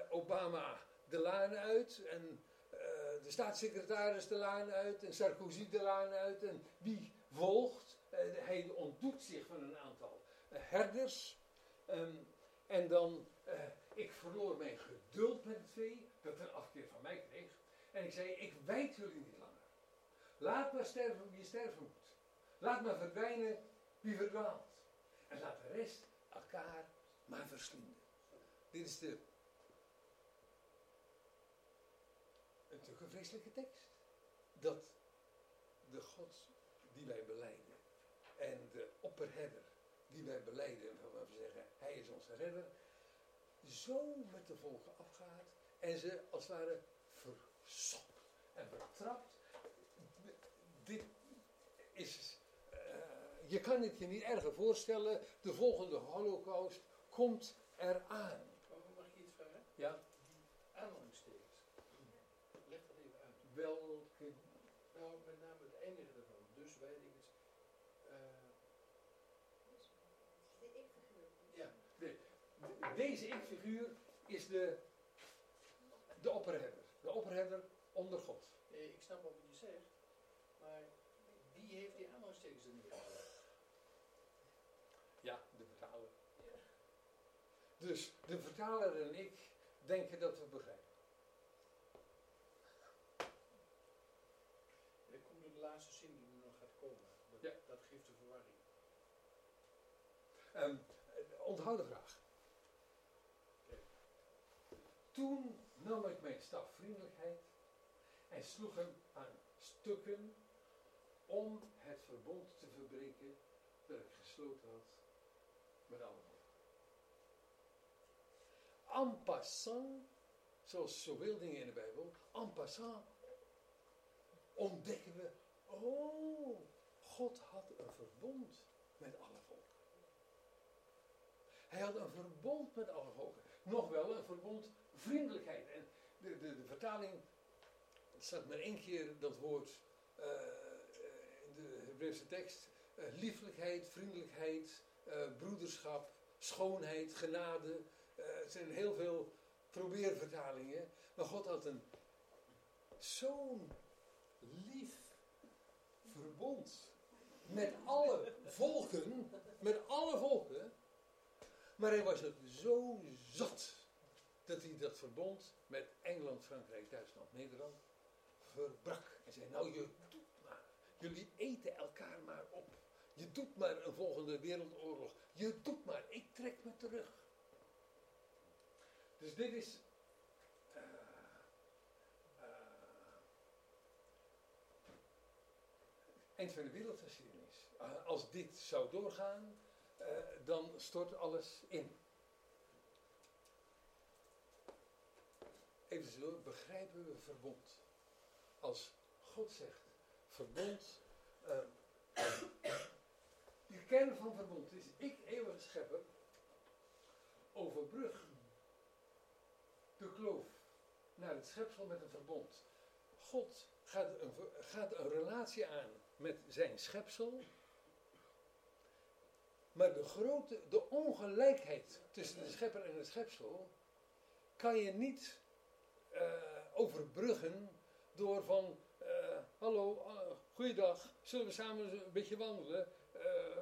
Obama de laan uit en de staatssecretaris de laan uit en Sarkozy de laan uit en wie volgt. Uh, hij ontdoet zich van een aantal uh, herders. Um, en dan, ik verloor mijn geduld met het vee, dat een afkeer van mij kreeg. En ik zei, ik wijd jullie niet langer. Laat maar sterven wie sterven moet. Laat maar verdwijnen wie verdwaalt. En laat de rest elkaar maar verslinden. Dit is de natuurlijk een vreselijke tekst. Dat de God die wij beleiden en de opperherder die wij beleiden en waarvan we zeggen, hij is onze redder, zo met de volken afgaat en ze als het ware versopt en betrapt. Dit is, uh, je kan het je niet erger voorstellen, de volgende holocaust komt eraan. Mag ik iets vragen? Ja. Welke? Nou, met name het enige ervan. Dus weet ik het. Uh, de ik-figuur. Ja, de, de, deze ik-figuur is de, de opperherder. De opperherder onder God. Nee, ik snap wat je zegt, maar wie heeft die aanhalingstekens er neergezet? Ja, de vertaler. Ja. Dus de vertaler en ik denken dat we begrijpen. laatste zin die nu nog gaat komen. Dat, ja. dat geeft de verwarring. Um, vraag. Toen nam ik mijn staf vriendelijkheid en sloeg hem aan stukken om het verbond te verbreken dat ik gesloten had met alle En passant, zoals zoveel dingen in de Bijbel, en passant ontdekken we Oh, God had een verbond met alle. Hij had een verbond met alle volken. Nog wel een verbond vriendelijkheid. En de, de, de vertaling, er staat maar één keer dat woord uh, in de Hebreeuwse tekst. Uh, lieflijkheid, vriendelijkheid, broederschap, schoonheid, genade. er zijn heel veel probeervertalingen. Maar God had een zo'n lief verbond met alle volken, met alle volken. Maar hij was het zo zat dat hij dat verbond met Engeland, Frankrijk, Duitsland, Nederland verbrak. En zei, nou je doet maar, jullie eten elkaar maar op. Je doet maar een volgende wereldoorlog. Je doet maar, ik trek me terug. Dus dit is eind van de wereldgeschiedenis. Uh, als dit zou doorgaan, dan stort alles in. Even zo, begrijpen we verbond? Als God zegt, verbond, uh, de kern van verbond is, ik, eeuwige schepper, overbrug de kloof naar het schepsel met een verbond. God gaat een, gaat een relatie aan met zijn schepsel, maar de grote, de ongelijkheid tussen de schepper en het schepsel kan je niet uh, overbruggen door van, uh, hallo, uh, goeiedag, zullen we samen een beetje wandelen?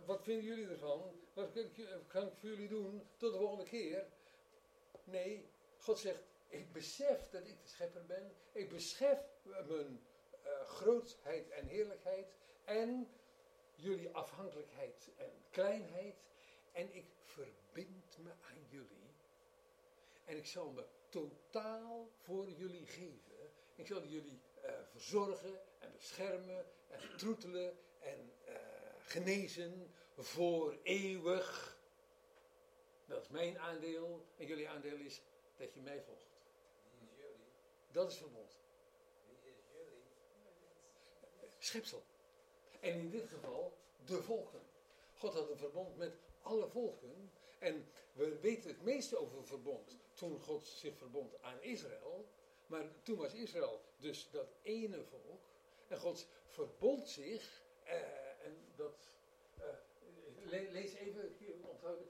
wat vinden jullie ervan? Wat kan ik, kan ik voor jullie doen? Tot de volgende keer. Nee, God zegt, ik besef dat ik de schepper ben. Ik besef mijn grootheid en heerlijkheid. En jullie afhankelijkheid en kleinheid. En ik verbind me aan jullie. En ik zal me totaal voor jullie geven. Ik zal jullie uh, verzorgen en beschermen en troetelen en uh, genezen voor eeuwig. Dat is mijn aandeel. En jullie aandeel is dat je mij volgt. Is jullie? Dat is verbond. Wie is jullie? Schepsel. En in dit geval de volken. God had een verbond met alle volken. En we weten het meeste over het verbond toen God zich verbond aan Israël. Maar toen was Israël dus dat ene volk. En God verbond zich. Eh, en dat. Uh, lees even, onthouden.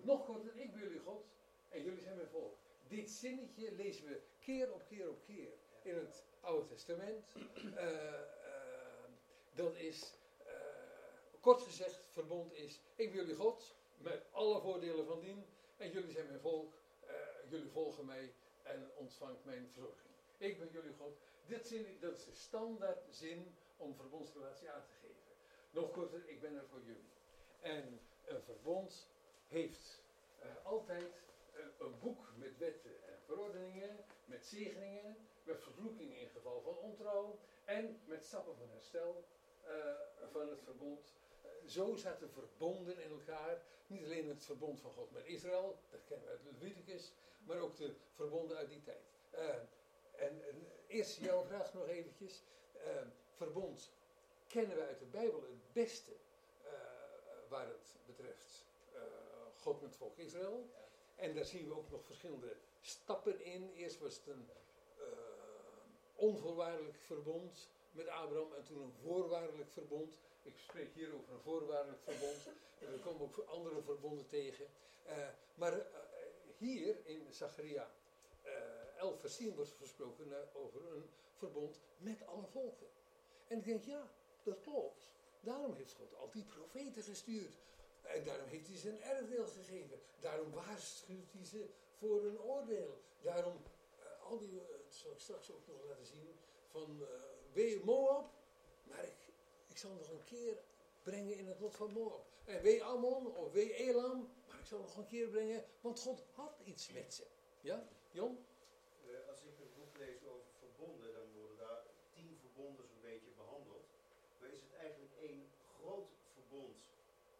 nog korter, ik ben jullie God. En jullie zijn mijn volk. Dit zinnetje lezen we keer op keer op keer in het Oude Testament. Uh, dat is, kort gezegd, verbond is: ik ben jullie God. Met alle voordelen van dien. En jullie zijn mijn volk jullie volgen mij en ontvangt mijn verzorging. Ik ben jullie God. Dit zin, dat is de standaard zin om verbondsrelatie aan te geven. Nog korter, ik ben er voor jullie. En een verbond heeft uh, altijd een boek met wetten en verordeningen, met zegeningen, met vervloekingen in geval van ontrouw en met stappen van herstel van het verbond. zo zaten verbonden in elkaar. Niet alleen het verbond van God met Israël, dat kennen we uit Leviticus, maar ook de verbonden uit die tijd. Uh, en, eerst jouw vraag nog eventjes. Verbond kennen we uit de Bijbel het beste waar het betreft God met volk Israël. En daar zien we ook nog verschillende stappen in. Eerst was het een onvoorwaardelijk verbond met Abraham en toen een voorwaardelijk verbond. Ik spreek hier over een voorwaardelijk verbond. we komen ook andere verbonden tegen. maar hier in Zacharia uh, 11 vers 10 wordt gesproken over een verbond met alle volken. En ik denk, ja, dat klopt. Daarom heeft God al die profeten gestuurd. En daarom heeft hij een erfdeel gegeven. Daarom waarschuwt hij ze voor een oordeel. Daarom, al die, dat zal ik straks ook nog laten zien, van wee Moab. Maar ik, zal nog een keer brengen in het lot van Moab. En wee Ammon of wee Elam ik zal nog een keer brengen, want God had iets met ze. Ja, Jon? Uh, als ik een boek lees over verbonden, dan worden daar tien verbonden zo'n beetje behandeld. Maar is het eigenlijk één groot verbond,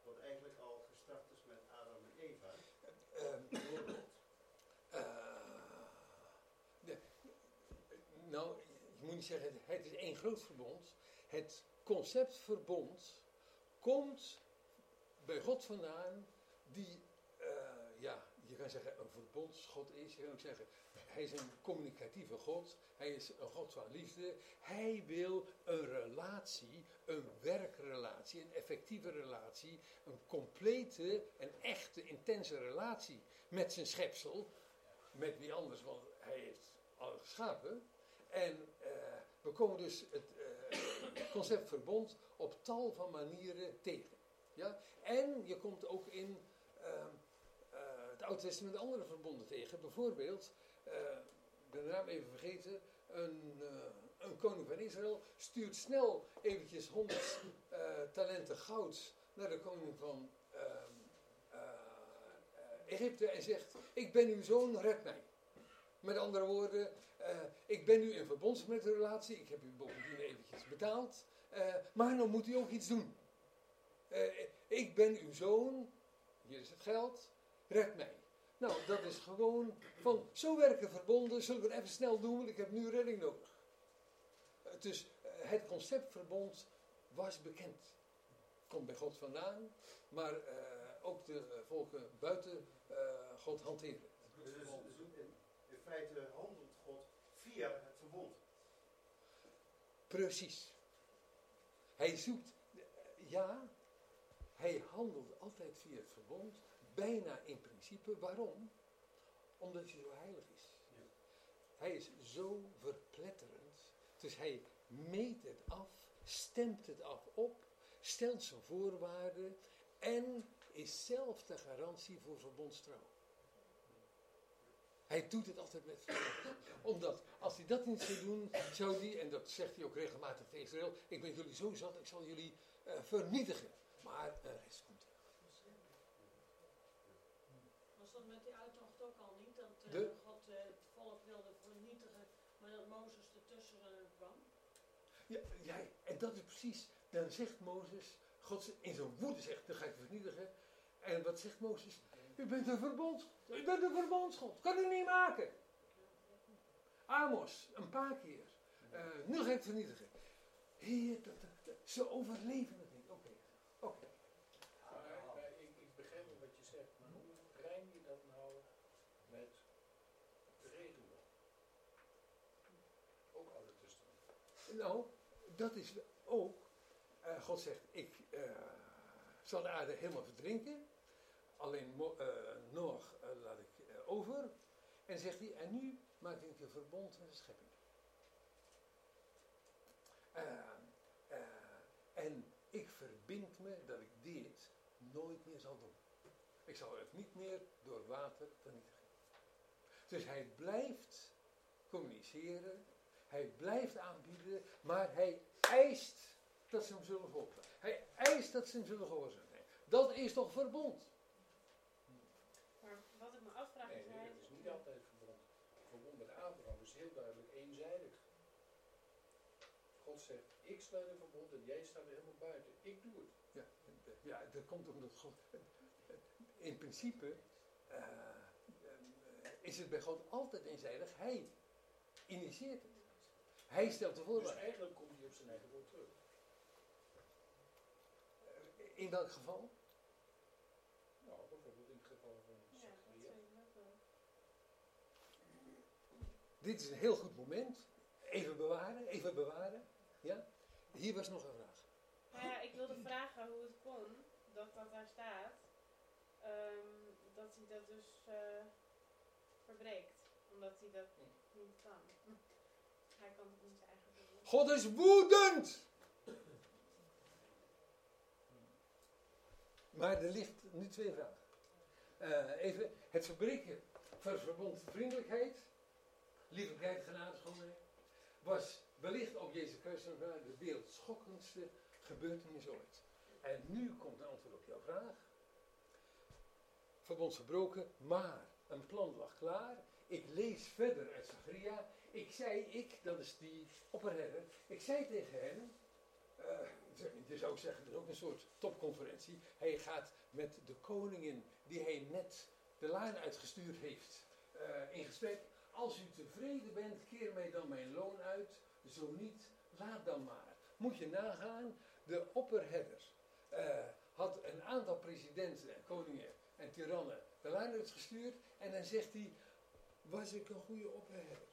wat eigenlijk al gestart is met Adam en Eva? Uh, uh, nou, je moet niet zeggen, het is één groot verbond. Het concept verbond komt bij God vandaan, die ja, je kan zeggen een verbondsgod is. Je kan ook zeggen, hij is een communicatieve God. Hij is een God van liefde. Hij wil een relatie, een werkrelatie, een effectieve relatie. Een complete, een echte, intense relatie met zijn schepsel. Met wie anders, want hij heeft alles geschapen. En uh, we komen dus het uh, concept verbond op tal van manieren tegen. Ja? En je komt ook in... Uh, het Oude Testament andere verbonden tegen. Bijvoorbeeld, ik ben de naam even vergeten, een, een, koning van Israël stuurt snel eventjes 100 uh, eh, talenten goud naar de koning van ehm, Egypte en zegt, ik ben uw zoon, red mij. Met andere woorden, ik ben nu in relatie, ik heb u bovendien eventjes betaald, maar dan moet u ook iets doen. ik ben uw zoon, hier is het geld, red mij. Nou, dat is gewoon van, zo werken verbonden, zullen we het even snel doen, want ik heb nu redding nodig. Dus het concept verbond was bekend. Komt bij God vandaan, maar ook de volken buiten God hanteren. Dus, feite handelt God via het verbond. Precies. Hij zoekt, ja, hij handelt altijd via het verbond, bijna in principe. Waarom? Omdat hij zo heilig is. Ja. Hij is zo verpletterend. Dus hij meet het af, stemt het af op, stelt zijn voorwaarden en is zelf de garantie voor verbondstrouw. Hij doet het altijd met Omdat als hij dat niet zou doen, zou hij, en dat zegt hij ook regelmatig tegen Israël, ik ben jullie zo zat, ik zal jullie uh, vernietigen. Maar de rest komt terug. Was dat met die uittocht ook al niet? Dat uh, God uh, het volk wilde vernietigen, maar dat Mozes ertussen kwam? Ja, ja, en dat is precies, dan zegt Mozes, God in zijn woede zegt, dan ga ik vernietigen. En wat zegt Mozes? U bent een verbond. U bent een verbondsgod. Kan u niet maken. Amos, een paar keer. Uh, nu ga ik het vernietigen. Heer, dat, dat, ze overleven het niet. Oké. Oké. Ik, ik begrijp wat je zegt, maar hoe rijm je dat nou met de regenboog? Ook Oude Testament. Nou, dat is ook. Uh, God zegt, ik uh, zal de aarde helemaal verdrinken. Alleen uh, laat ik uh, over. En zegt hij, en nu maak ik een verbond met de schepping. en ik verbind me dat ik dit nooit meer zal doen. Ik zal het niet meer door water vernietigen. Dus hij blijft communiceren. Hij blijft aanbieden. Maar hij eist dat ze hem zullen volgen. Hij eist dat ze hem zullen gehoorzamen. Dat is toch verbond? Niet altijd verbond. Verbond met Abraham is heel duidelijk eenzijdig. God zegt, ik sluit een verbond en jij staat er helemaal buiten. Ik doe het. Ja, ja dat komt omdat God... In principe uh, is het bij God altijd eenzijdig. Hij initieert het. Hij stelt de voorwaarden. Dus eigenlijk komt hij op zijn eigen woord terug. In welk geval? Dit is een heel goed moment. Even bewaren, even bewaren. Ja? Hier was nog een vraag. Nou ja, ik wilde vragen hoe het kon dat dat daar staat. Um, dat hij dat dus uh, verbreekt. Omdat hij dat niet kan. (laughs) Hij kan het niet zijn eigen doen. God is woedend! Maar er ligt nu twee vragen. Uh, even het verbreken van verbond vriendelijkheid liefelijkheid, genade, schoonheid, was wellicht op Jezus Christus de wereldschokkendste gebeurtenis ooit. En nu komt een antwoord op jouw vraag. Verbond verbroken, maar een plan lag klaar. Ik lees verder uit Zacharia. Ik zei, ik, dat is die opperherder, ik zei tegen hen, uh, je zou zeggen, dat is ook een soort topconferentie. Hij gaat met de koningin die hij net de laan uitgestuurd heeft uh, in gesprek. Als u tevreden bent, keer mij dan mijn loon uit. Zo niet, laat dan maar. Moet je nagaan, de opperherder uh, had een aantal presidenten en koningen en tirannen de lijn uitgestuurd. En dan zegt hij, was ik een goede opperherder?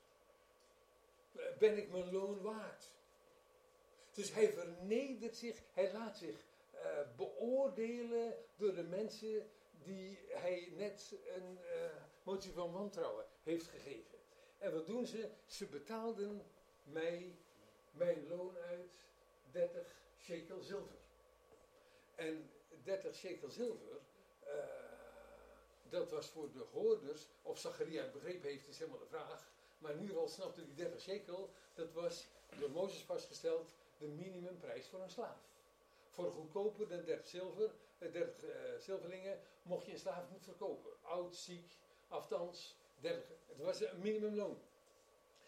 Ben ik mijn loon waard? Dus hij vernedert zich, hij laat zich uh, beoordelen door de mensen die hij net een motie van wantrouwen heeft gegeven. En wat doen ze? Ze betaalden mij mijn loon uit 30 shekel zilver. En 30 shekel zilver, uh, dat was voor de hoorders, of Zacharia het begrepen heeft, is helemaal de vraag. Maar nu al snapte die 30 shekel, dat was door Mozes vastgesteld de minimumprijs voor een slaaf. Voor goedkoper dan 30 zilver, 30 uh, zilverlingen, mocht je een slaaf niet verkopen. Oud, ziek, aftans, 30. Het was een minimumloon.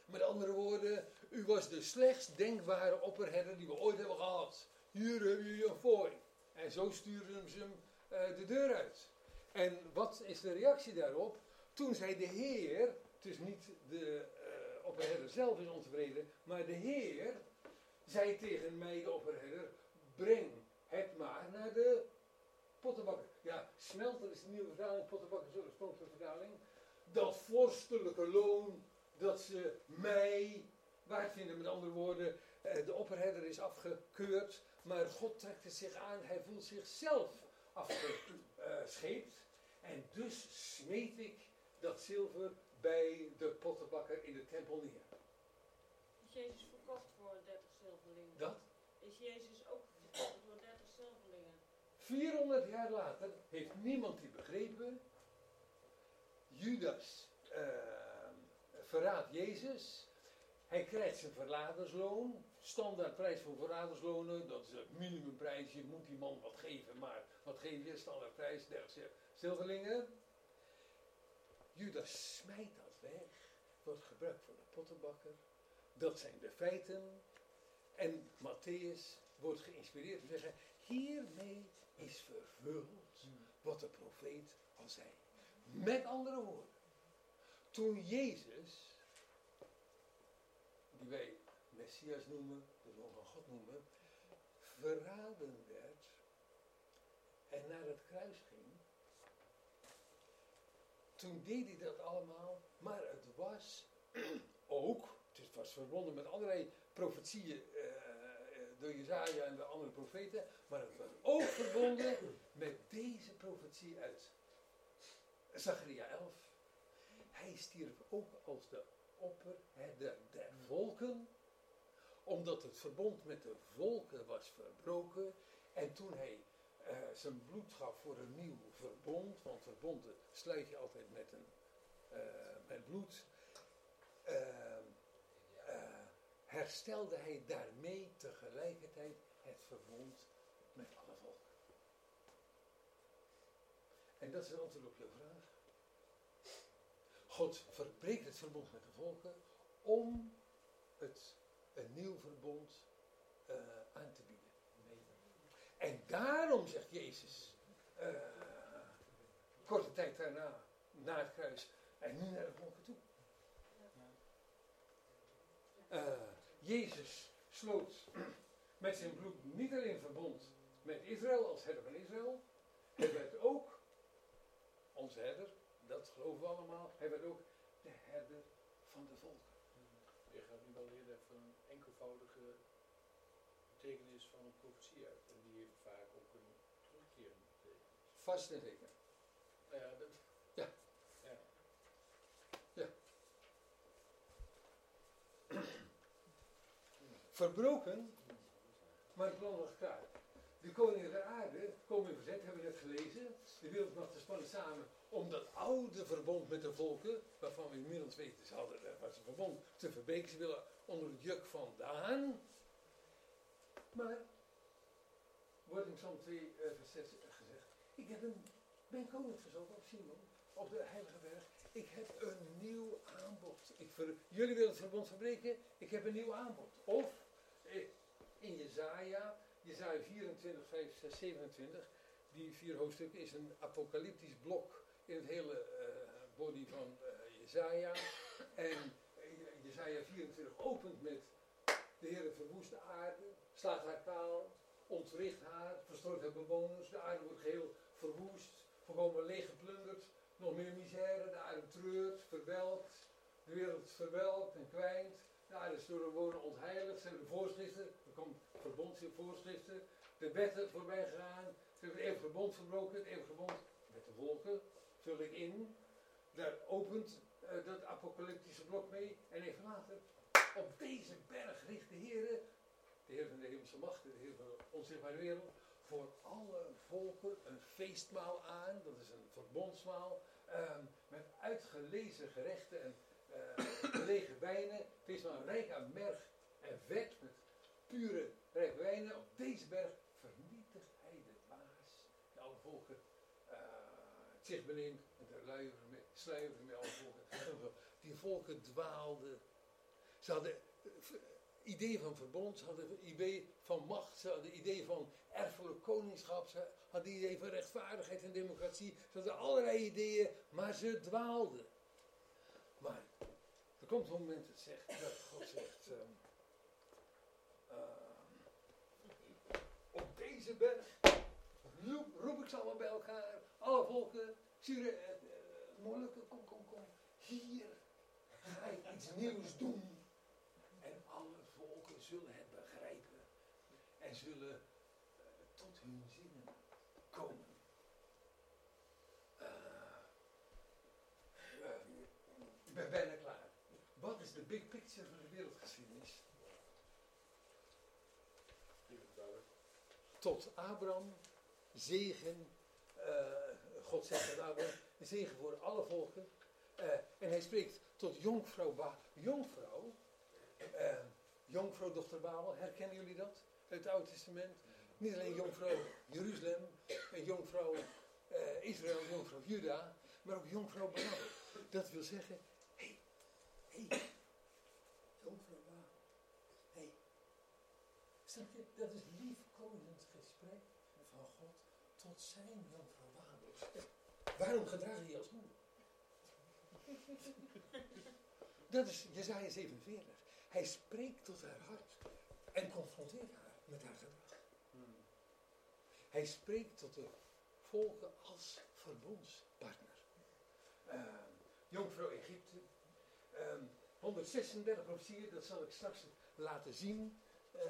Met andere woorden, u was de slechtst denkbare opperherder die we ooit hebben gehad. Hier heb je een fooi. En zo stuurden ze hem uh, de deur uit. En wat is de reactie daarop? Toen zei de Heer, het is niet de uh, opperherder zelf is ontevreden, maar de Heer zei tegen mij, de opperherder, breng het maar naar de pottenbakker. Ja, smelter is de nieuwe vertaling, pottenbakker is de oorspronkelijke vertaling. Dat vorstelijke loon dat ze mij waard vinden, met andere woorden, eh, de opperherder is afgekeurd, maar God trekt het zich aan, hij voelt zichzelf afgescheept. En dus smeet ik dat zilver bij de pottenbakker in de tempel neer. Is Jezus verkocht voor 30 zilverlingen? Dat? Is Jezus ook verkocht voor 30 zilverlingen? 400 jaar later heeft niemand die begrepen. Judas uh, verraadt Jezus. Hij krijgt zijn verladersloon. Standaardprijs voor verraderslonen, dat is het minimumprijs. Je moet die man wat geven, maar wat geef je? Standaardprijs, 30 zilverlingen. Judas smijt dat weg, wordt gebruikt voor de pottenbakker. Dat zijn de feiten. En Matthäus wordt geïnspireerd te zeggen, hiermee is vervuld wat de profeet al zei. Met andere woorden, toen Jezus, die wij Messias noemen, de Zoon van God noemen, verraden werd en naar het kruis ging, toen deed hij dat allemaal, maar het was (clears throat) ook, het was verbonden met allerlei profetieën uh, door Jezaja en de andere profeten, maar het was ook verbonden met deze profetie uit Zacharia 11. Hij stierf ook als de opperherder der volken, omdat het verbond met de volken was verbroken en toen hij uh, zijn bloed gaf voor een nieuw verbond, want verbonden sluit je altijd met, een, uh, met bloed, uh, herstelde hij daarmee tegelijkertijd het verbond met alle volken. En dat is een antwoord op je vraag. God verbreekt het verbond met de volken om het een nieuw verbond aan te bieden. En daarom zegt Jezus, uh, korte tijd daarna, na het kruis, en nu naar de volken toe. Uh, Jezus sloot met zijn bloed niet alleen verbond met Israël als herder van Israël, hij werd ook onze herder, dat geloven we allemaal, hij werd ook de herder van de volken. Je gaat nu wel eerder even een enkelvoudige betekenis van een profetie uit. En die heeft vaak ook een terugkerende betekenis. Vast en zeker. Nou ja, dat, ja. ja. Ja. Verbroken, maar het plan klaar. De koningen der aarde komen in verzet, hebben we net gelezen. De wereldmachten spannen samen om dat oude verbond met de volken, waarvan we inmiddels weten, ze hadden, er was een verbond te verbreken. Ze willen onder het juk vandaan. Maar, wordt in Psalm 2 uh, vers 6 gezegd, ik heb een, ben koning gezogen op Simon, op de heilige berg. Ik heb een nieuw aanbod. Ik jullie willen het verbond verbreken, ik heb een nieuw aanbod. Of, eh, in Jezaja, Jezaja 24, 5, 6, 27, die vier hoofdstukken is een apocalyptisch blok in het hele uh, body van uh, Jezaja. En Jezaja 24 opent met de Heer verwoest de aarde, slaat haar kaal, ontwricht haar, verstoort haar bewoners, de aarde wordt geheel verwoest, volkomen leeg geplunderd, nog meer misère, de aarde treurt, verwelkt, de wereld verwelkt en kwijnt, aarde is door de wonen ontheiligd, hebben de voorschriften, er komt verbondsvoorschriften, de wetten voorbij gegaan, ze hebben het eeuwig verbond verbroken, het verbond met de volken, vul ik in, daar opent uh, dat apocalyptische blok mee en even later, op deze berg richt de Heer de Heer van de hemelse macht, de Heer van de onzichtbare wereld, voor alle volken een feestmaal aan. Dat is een verbondsmaal um, met uitgelezen gerechten en uh, lege wijnen. Feestmaal rijk aan merg en vet met pure rijke wijnen. Op deze berg vernietigt hij de dwaas die alle volken uh, zich beneemt en de mee, sluieren met alle volken. Die volken dwaalden. Ze hadden idee van verbond, ze hadden een idee van macht, ze hadden een idee van erfelijk koningschap, ze hadden een idee van rechtvaardigheid en democratie. Ze hadden allerlei ideeën, maar ze dwaalden. Komt een moment dat, zegt, God zegt, ehm, ehm, op deze berg roep, roep ik ze allemaal bij elkaar, alle volken, Syrië, uh, Molukken, kom, kom, kom, hier ga ik iets nieuws doen. En alle volken zullen het begrijpen. En zullen uh, tot hun zinnen komen. Uh, ik ben bijna klaar. Wat is de big picture van de wereldgeschiedenis? Tot Abraham, zegen, uh, God zegt aan Abraham, zegen voor alle volken. Uh, en hij spreekt tot jonkvrouw, ba jonkvrouw, uh, jonkvrouw dochter Babel, herkennen jullie dat uit het Oude Testament? Niet alleen jonkvrouw Jeruzalem, en jonkvrouw Israël, jonkvrouw Juda, maar ook jonkvrouw Babel. Dat wil zeggen, hé, hey, hey, jonkvrouw Babel, hé. Hey. Snap je, dat is liefkozend gesprek van God tot zijn jonkvrouw Babel. Waarom je je als moeder? Dat is Jezaja 47. Hij spreekt tot haar hart en confronteert haar met haar gedrag. Hij spreekt tot de volken als verbondspartner. Uh, Jongvrouw Egypte. Uh, 136 officieren, dat zal ik straks laten zien. Uh,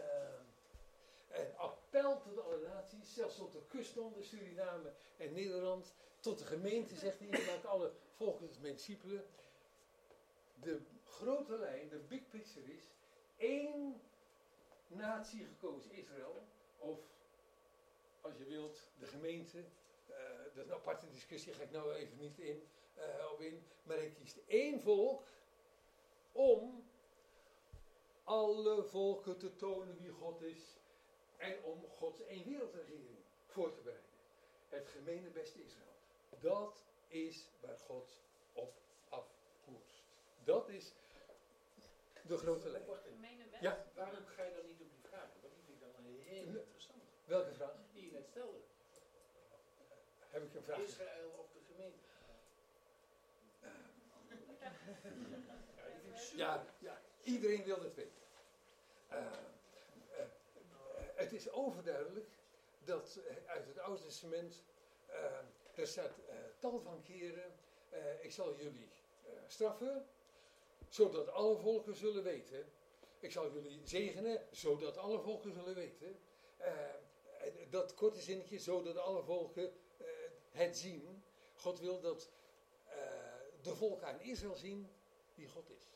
een appel tot alle naties, zelfs tot de kustlanden, Suriname en Nederland. Tot de gemeente, zegt hij, maakt alle volken tot. De grote lijn, de big picture is, één natie gekozen, Israël, of als je wilt, de gemeente. Uh, dat is een aparte discussie, ga ik nou even niet in, uh, op in. Maar hij kiest één volk om alle volken te tonen wie God is en om Gods één wereldregering voor te bereiden. Het gemene beste Israël. Dat is waar God op afkoerst. Dat is de grote lijn. Ja. Waarom ga je dan niet op die vraag? Want die vind ik dan heel interessant. Welke vraag? Die je net stelde. Heb ik een vraag? Israël of de gemeente? ja, ja, iedereen wil het weten. Uh, het is overduidelijk dat uit het Oude Testament uh, er staat tal van keren: ik zal jullie straffen, zodat alle volken zullen weten. Ik zal jullie zegenen, zodat alle volken zullen weten. dat korte zinnetje, zodat alle volken het zien. God wil dat de volken aan Israël zien wie God is.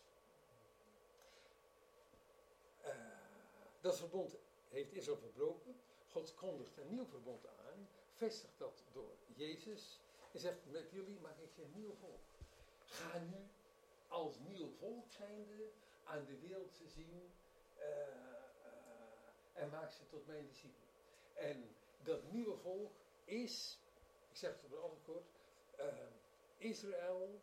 Dat verbond heeft Israël verbroken. God kondigt een nieuw verbond aan, vestigt dat door Jezus en zegt: Met jullie maak ik een nieuw volk. Ga nu als nieuw volk zijnde aan de wereld te zien uh, uh, en maak ze tot mijn discipelen. En dat nieuwe volk is, ik zeg het op een ander kort, uh, Israël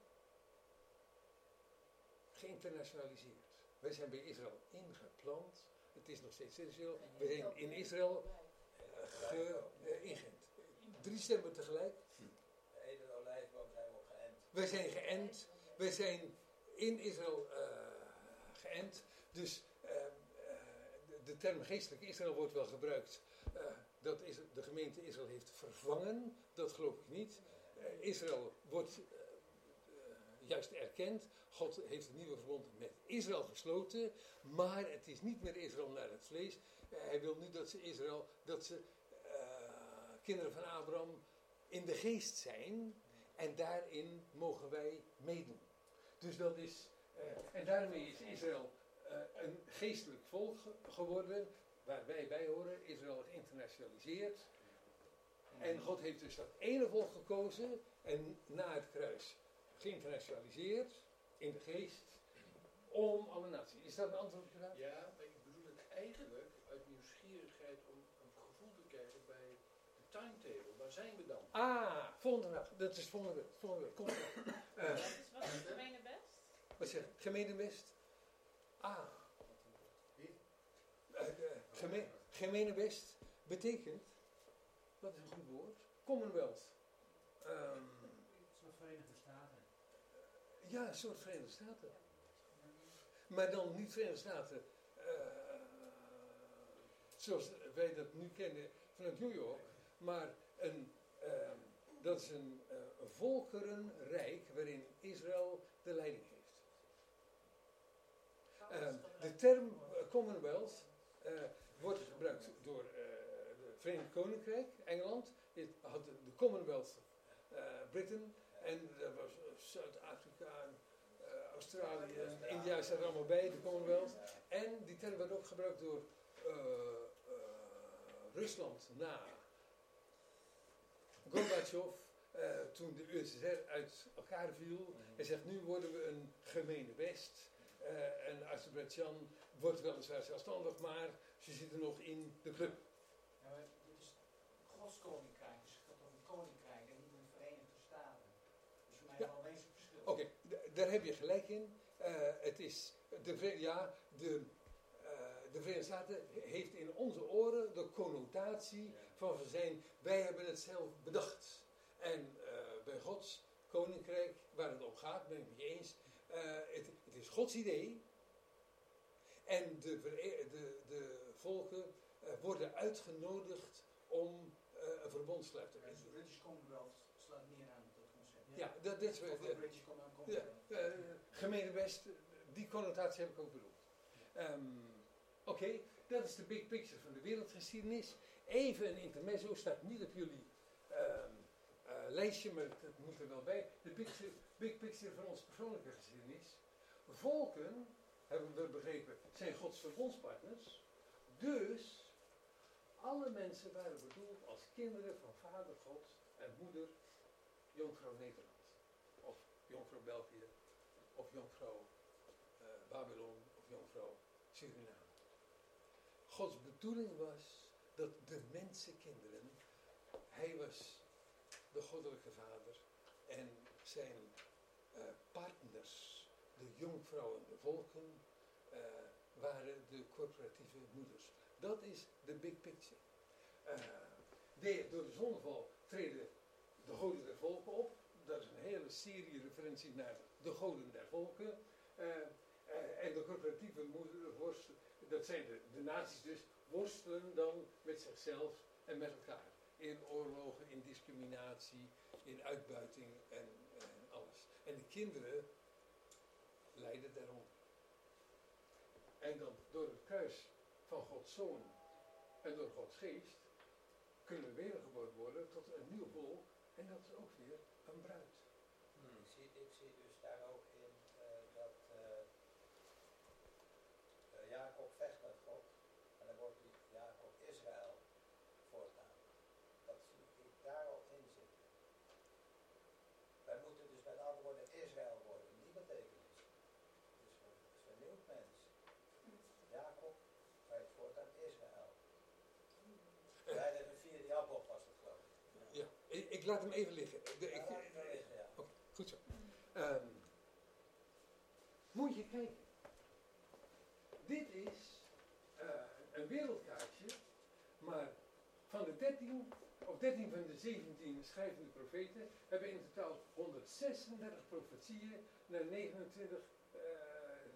geïnternationaliseerd. Wij zijn bij Israël ingeplant het is nog steeds Israël. We zijn in Israël uh, ingeënt. Drie stemmen tegelijk. Ede olijfboom zijn we geënt. Wij zijn geënt. Wij zijn in Israël uh, geënt. Dus uh, de, de, term geestelijk Israël wordt wel gebruikt. dat is, de gemeente Israël heeft vervangen. Dat geloof ik niet. Israël wordt juist erkend. God heeft een nieuwe verbond met Israël gesloten, maar het is niet meer Israël naar het vlees. hij wil nu dat ze Israël, dat ze uh, kinderen van Abraham in de geest zijn en daarin mogen wij meedoen. Dus dat is, uh, en daarmee is Israël een geestelijk volk geworden, waar wij bij horen, Israël geïnternationaliseerd. En God heeft dus dat ene volk gekozen en na het kruis geïnternationaliseerd in de geest om alle naties. Is dat een antwoord op je vraag? Ja, maar ik bedoel het eigenlijk uit nieuwsgierigheid om een gevoel te krijgen bij de timetable. Waar zijn we dan? Ah, volgende vraag. Dat is volgende, volgende Kom uh, wat is wat is gemene best? Wat zeg Gemene best? Ah. geme gemene best betekent, dat is een goed woord, Commonwealth. Um, Staten. Ja, een soort Verenigde Staten. Maar dan niet Verenigde Staten uh, zoals wij dat nu kennen vanuit New York, maar een, uh, dat is een, uh, volkerenrijk waarin Israël de leiding heeft. De term Commonwealth wordt gebruikt door het Verenigd Koninkrijk, Engeland. Het had de Commonwealth Britain en dat was Zuid-Afrika, Australië en India staat er allemaal bij, de Commonwealth. En die term werd ook gebruikt door Rusland na Gorbachev, toen de USSR uit elkaar viel, en zegt nu worden we een gemene West. En Azerbeidzjan wordt weliswaar zelfstandig, maar ze zitten nog in de club. Ja, maar dit is Gods koninkrijk, dus het gaat om een koninkrijk en niet een Verenigde Staten. Dus voor mij ja. wel wezenlijk verschil. Oké, okay, daar heb je gelijk in. Uh, het is, de, ja, de de Verenigde Staten heeft in onze oren de connotatie van we zijn, wij hebben het zelf bedacht. En uh, bij Gods koninkrijk, waar het om gaat, ben ik het eens, uh, het, het, is Gods idee. En de, de, de volken uh, worden uitgenodigd om een verbond te sluiten. Dus British Commonwealth dat. Ja, ja dat, British Commonwealth. Ja, gemene best, die connotatie heb ik ook bedoeld. Um, Oké, okay, dat is de big picture van de wereldgeschiedenis. Even een intermezzo, staat niet op jullie um, uh, lijstje, maar dat moet er wel bij. De big, big picture van onze persoonlijke geschiedenis. Volken, hebben we begrepen, zijn Gods verbondspartners. Dus alle mensen waren bedoeld als kinderen van vader God en moeder Jonkvrouw Nederland. Of Jonkvrouw België, of Jonkvrouw uh, Babylon, of Jonkvrouw Suriname. Gods bedoeling was dat de mensenkinderen, hij was de goddelijke vader en zijn uh, partners, de jonkvrouwen, de volken, uh, waren de corporatieve moeders. Dat is de big picture. Uh, door de zonneval treden de goden der volken op. Dat is een hele serie referenties naar de goden der volken. en de corporatieve vorst, dat zijn de, de naties dus, worstelen dan met zichzelf en met elkaar. In oorlogen, in discriminatie, in uitbuiting en, en alles. En de kinderen lijden daarom. En dan door het kruis van Gods Zoon en door Gods Geest kunnen we wedergeboren worden tot een nieuw volk. En dat is ook weer een bruid. Hmm. Ik, zie, ik zie dus daar ook in uh, dat uh, uh, Jacob vecht met God. En dan wordt die Jacob Israël voortaan. Dat zie ik daar al in zitten. Wij moeten dus met andere woorden Israël worden, in die betekenis. Dus voor het vernieuwd mens. Jacob werd voortaan Israël. Bij de rivier Jabob was het geloof ik. Ja, ik, laat hem even liggen. De, ik, Ja, liggen, goed zo. Ehm, moet je kijken. Dit is eh, een wereldkaartje, maar van de 13, of 13 van de 17 schrijvende profeten hebben in totaal 136 profetieën naar 29 eh,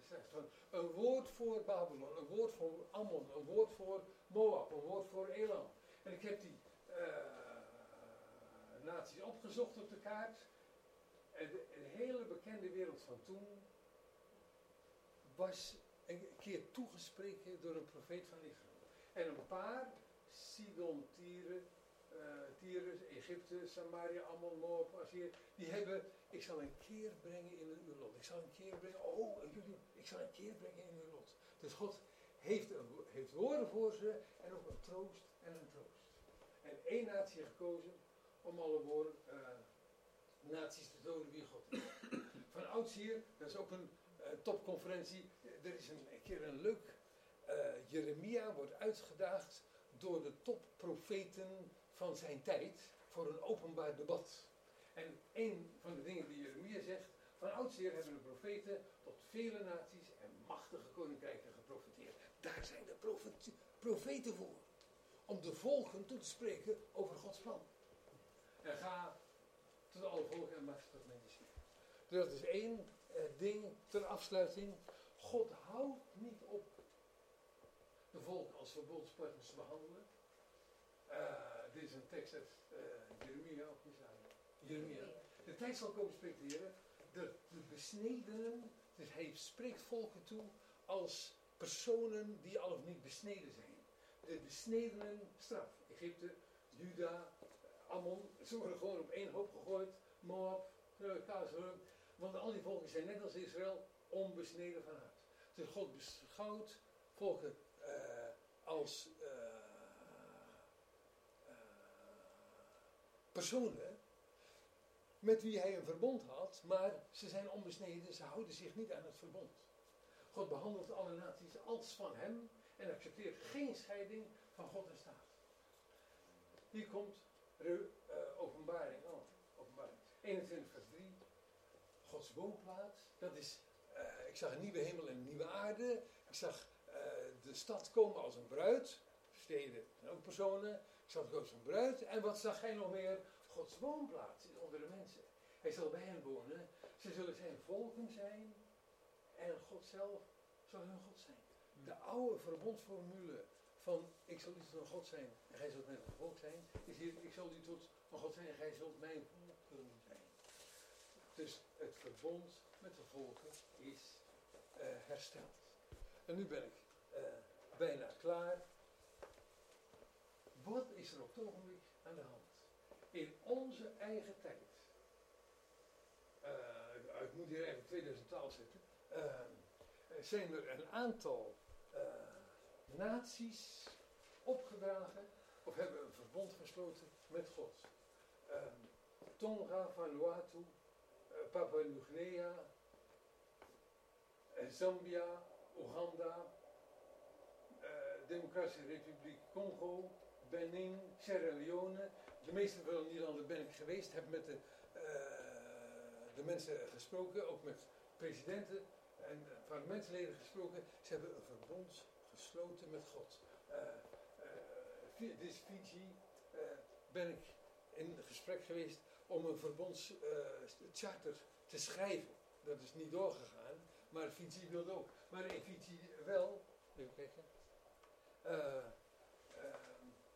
zegt van een woord voor Babylon, een woord voor Ammon, een woord voor Moab, een woord voor Elam. En ik heb die eh, naties opgezocht op de kaart. En de, hele bekende wereld van toen was een keer toegespreken door een profeet van Israël. En een paar, Sidon, Tyre, uh, Tyrus, Egypte, Samaria, Ammon, Moab, Assyrië, die hebben, ik zal een keer brengen in uw lot. Ik zal een keer brengen, oh, jullie, ik zal een keer brengen in uw lot. Dus God heeft, heeft woorden voor ze en ook een troost en een troost. En één natie gekozen om alle woorden, uh, naties te doden wie God is. Van ouds hier, dat is ook een uh, topconferentie, er is een, een keer een leuk, uh, Jeremia wordt uitgedaagd door de topprofeten van zijn tijd voor een openbaar debat. En een van de dingen die Jeremia zegt, van oudsher hebben de profeten tot vele naties en machtige koninkrijken geprofeteerd. Daar zijn de profeten voor. Om de volken toe te spreken over Gods plan. En ga tot alle volken en maak ze tot discipelen. Dus dat is één eh, ding ter afsluiting. God houdt niet op de volken als verbondspartners te behandelen. Eh, dit is een tekst uit eh, Jeremia of Jesaja. Jeremia. De tijd zal komen, Heer, de, de besnedenen, dus hij spreekt volken toe als personen die al of niet besneden zijn. De besnedenen straf. Egypte, Juda, Ammon, ze worden gewoon op één hoop gegooid. Moab, uh, Kazeruk. Want al die volken zijn net als Israël onbesneden van hart. Dus God beschouwt volken eh, als eh, eh, personen met wie hij een verbond had, maar ze zijn onbesneden, ze houden zich niet aan het verbond. God behandelt alle naties als van hem en accepteert geen scheiding van God en staat. Hier komt de uh, openbaring, oh, openbaring. 21 vers 3. Gods woonplaats, dat is, uh, ik zag een nieuwe hemel en een nieuwe aarde. Ik zag uh, de stad komen als een bruid. Steden zijn ook personen. Ik zag het als een bruid. En wat zag hij nog meer? Gods woonplaats onder de mensen. Hij zal bij hen wonen. Ze zullen zijn volken zijn. En God zelf zal hun God zijn. De oude verbondsformule van ik zal u tot een God zijn en gij zult mijn volk zijn, is hier ik zal u tot een God zijn en gij zult mijn volken zijn. Dus het verbond met de volken is uh, hersteld. En nu ben ik uh, bijna klaar. Wat is er op het ogenblik aan de hand? In onze eigen tijd. Uh, ik moet hier even 2012 zetten. zijn er een aantal naties opgedragen of hebben een verbond gesloten met God. Um, Tonga, Vanuatu, uh, Papua Nieuw-Guinea, uh, Zambia, Oeganda, uh, Democratische Republiek Congo, Benin, Sierra Leone. De meeste van die landen ben ik geweest, heb met de, de mensen gesproken, ook met presidenten en parlementsleden gesproken. Ze hebben een verbond gesloten met God. dit is Fiji, uh, ben ik in gesprek geweest om een verbondscharter uh, te schrijven. Dat is niet doorgegaan, maar Fiji wilde ook. Maar in Fiji wel, even kijken, uh,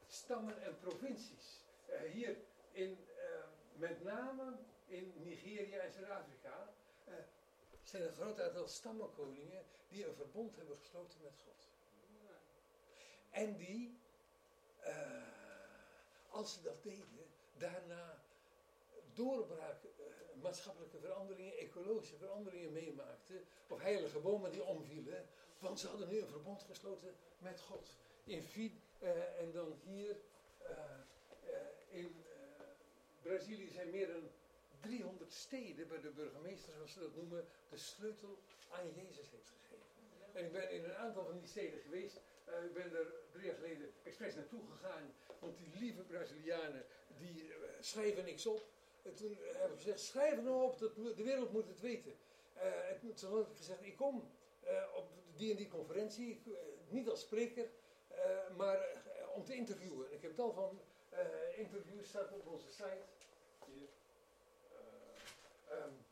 stammen en provincies. hier in, met name in Nigeria en Zuid-Afrika zijn een groot aantal stammenkoningen die een verbond hebben gesloten met God. En die, uh, als ze dat deden, daarna doorbraak, uh, maatschappelijke veranderingen, ecologische veranderingen meemaakten, of heilige bomen die omvielen, want ze hadden nu een verbond gesloten met God. In Fid, uh, en dan hier in Brazilië zijn meer dan 300 steden waar de burgemeester, zoals ze dat noemen, de sleutel aan Jezus heeft gegeven. En ik ben in een aantal van die steden geweest. Uh, ik ben er drie jaar geleden expres naartoe gegaan. Want die lieve Brazilianen, die uh, schrijven niks op. En toen heb ik gezegd, schrijf nou op, dat, de wereld moet het weten. Uh, en toen heb ik gezegd, ik kom op die en die conferentie, niet als spreker, maar om te interviewen. Ik heb tal van interviews staan op onze site. Hier. Um,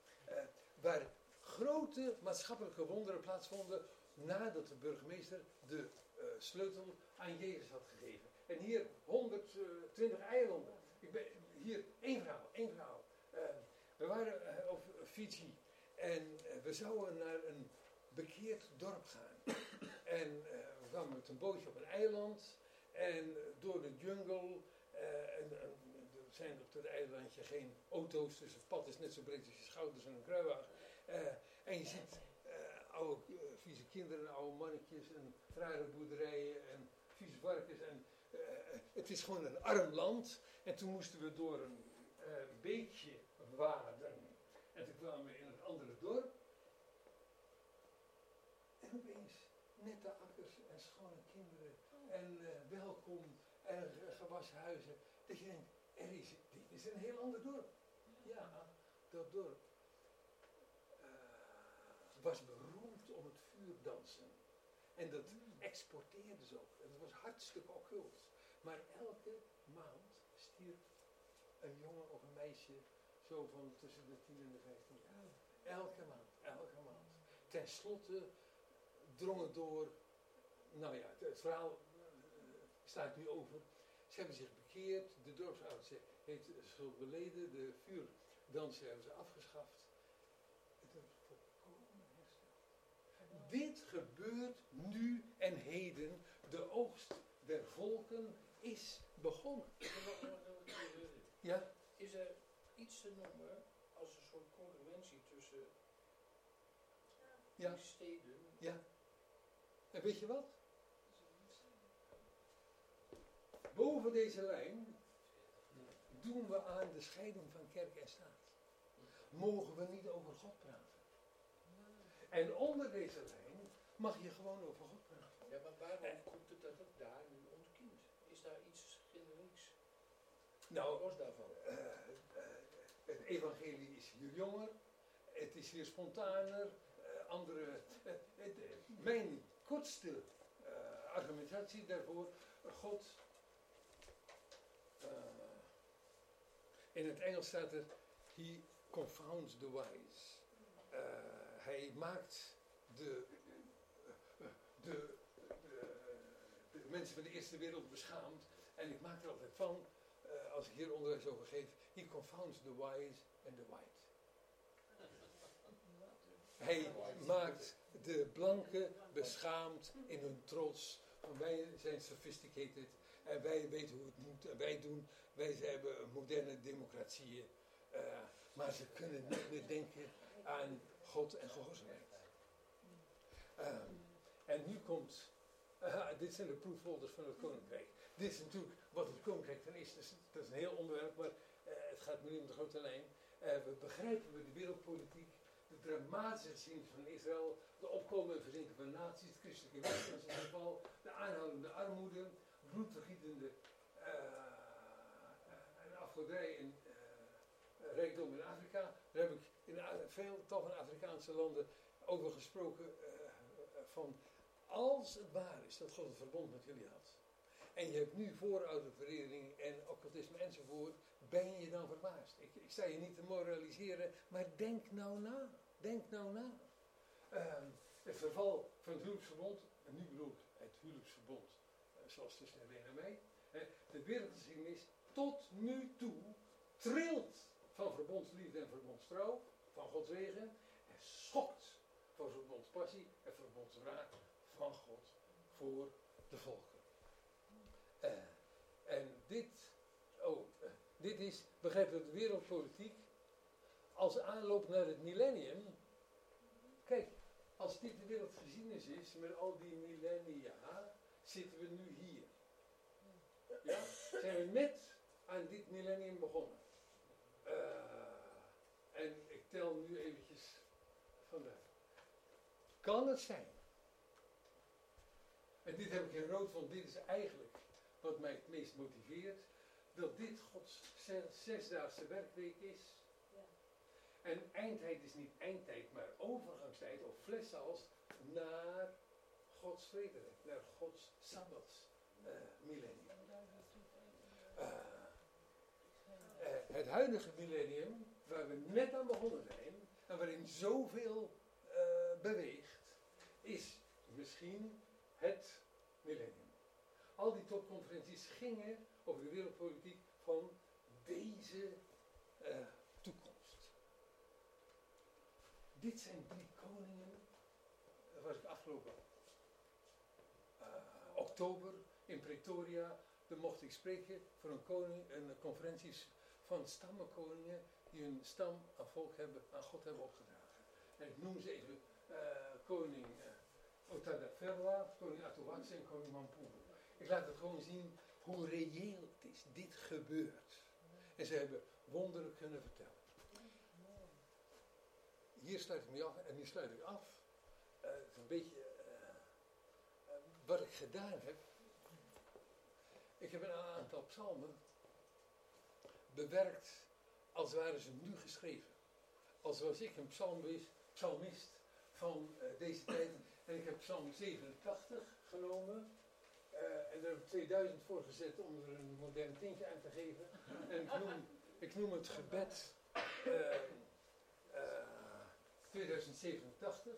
waar grote maatschappelijke wonderen plaatsvonden nadat de burgemeester de uh, sleutel aan Jezus had gegeven. En hier 120 eilanden. Ik ben, hier één verhaal, één verhaal. Uh, we waren uh, op Fiji en we zouden naar een bekeerd dorp gaan. en we kwamen met een bootje op een eiland en door de jungle. en, en, er zijn op dat eilandje geen auto's, dus het pad is net zo breed als je schouders en een kruiwagen. en je ziet oude uh, vieze kinderen, oude mannetjes en rare boerderijen en vieze varkens. En, uh, het is gewoon een arm land. En toen moesten we door een uh, beekje waden. En toen kwamen we in het andere dorp. En opeens nette akkers en schone kinderen. En welkom en gewassen huizen. Dat je denkt, er is, dit is een heel ander dorp. Ja, dat dorp was beroemd om het vuur dansen. En dat exporteerden ze ook. En dat was hartstikke occult. Maar elke maand stierf een jongen of een meisje zo van tussen de 10 en de 15 jaar. Elke maand, elke maand. Ten slotte drong het door. Nou ja, het, verhaal eh, staat nu over. Ze hebben zich bekeerd. De dorpsarts heeft schuld beleden. De vuurdansen hebben ze afgeschaft. Het is volkomen hersteld. Dit gebeurt nu en heden. De oogst der volken is begonnen. Ja, Is er iets te noemen als een soort concurrentie tussen ja, die steden? ja. En weet je wat? Boven deze lijn doen we aan de scheiding van kerk en staat. Mogen we niet over God praten. En onder deze lijn mag je gewoon over God praten. Ja, maar waarom komt het dat het daar nu ontkiemt? Is daar iets generieks Nou, los daarvan? eh, het evangelie is hier jonger, het is hier spontaner, eh, andere... het- mijn kortste argumentatie daarvoor, God... in het Engels staat er, he confounds the wise. Hij maakt de, de, de, de mensen van de eerste wereld beschaamd. En ik maak er altijd van, eh, als ik hier onderwijs over geef, he confounds the wise and the white. Hij maakt de blanken beschaamd in hun trots. Van wij zijn sophisticated en wij weten hoe het moet en wij doen, wij hebben moderne democratieën. eh, maar ze kunnen niet meer denken aan God en gehoorzaamheid. Ehm, en nu komt, (laughs) aha, dit zijn de proeffolders van het koninkrijk. Dit is natuurlijk wat het koninkrijk dan is. Dat is een heel onderwerp, maar eh, het gaat nu om de grote lijn. Eh, we begrijpen we de wereldpolitiek, de dramatische geschiedenis van Israël, de opkomen en verzinken van naties, het christelijke westerse de aanhoudende armoede, bloedvergietende eh, en afgoderij in eh, rijkdom in Afrika. Daar heb ik in veel tal van Afrikaanse landen over gesproken eh, van als het waar is dat God een verbond met jullie had. En je hebt nu voorouderverering en occultisme enzovoort, ben je dan verbaasd. Ik, ik sta je niet te moraliseren, maar denk nou na. Denk nou na. Ehm, het verval van het huwelijksverbond, en nu bedoel ik het huwelijksverbond eh, zoals tussen Helene en mij, hè, de wereldgeschiedenis tot nu toe trilt van verbondsliefde en verbondstrouw, van Gods wegen, en schokt van verbondspassie en verbondsraad van God voor de volken. Eh, en dit, oh, eh, dit is, begrijp de wereldpolitiek als aanloop naar het millennium. Kijk, als dit de wereldgeschiedenis is, met al die millennia, zitten we nu hier. Ja? Zijn we net aan dit millennium begonnen. En ik tel nu eventjes vandaag. Kan het zijn? En dit heb ik in rood, want dit is eigenlijk wat mij het meest motiveert. Dat dit Gods zes- zesdaagse werkweek is. Ja. En eindtijd is niet eindtijd, maar overgangstijd of flesals naar Gods vrederijk, naar Gods sabbats eh, millennium. Eh, eh, het huidige millennium, waar we net aan begonnen zijn, en waarin zoveel eh, beweegt, is misschien het millennium. Al die topconferenties gingen over de wereldpolitiek van deze eh, toekomst. Dit zijn drie koningen, eh, waar ik afgelopen eh, oktober in Pretoria, daar mocht ik spreken voor een, koning, een conferentie van stammenkoningen die hun stam aan volk hebben, aan God hebben opgedragen. En ik noem ze even eh, koning uh, Otadaferwa, koning Atuwatse en koning Mampoen. Ik laat het gewoon zien hoe reëel het is. Dit gebeurt. En ze hebben wonderen kunnen vertellen. Hier sluit ik me af en nu sluit ik af. Eh, het is een beetje eh, eh, wat ik gedaan heb. Ik heb een aantal psalmen bewerkt als waren ze nu geschreven. Als was ik een psalmist, psalmist van eh, deze tijd En ik heb Psalm 87 genomen. eh, en er heb ik 2000 voor gezet om er een modern tintje aan te geven. En ik noem, ik noem het gebed eh, eh, 2087.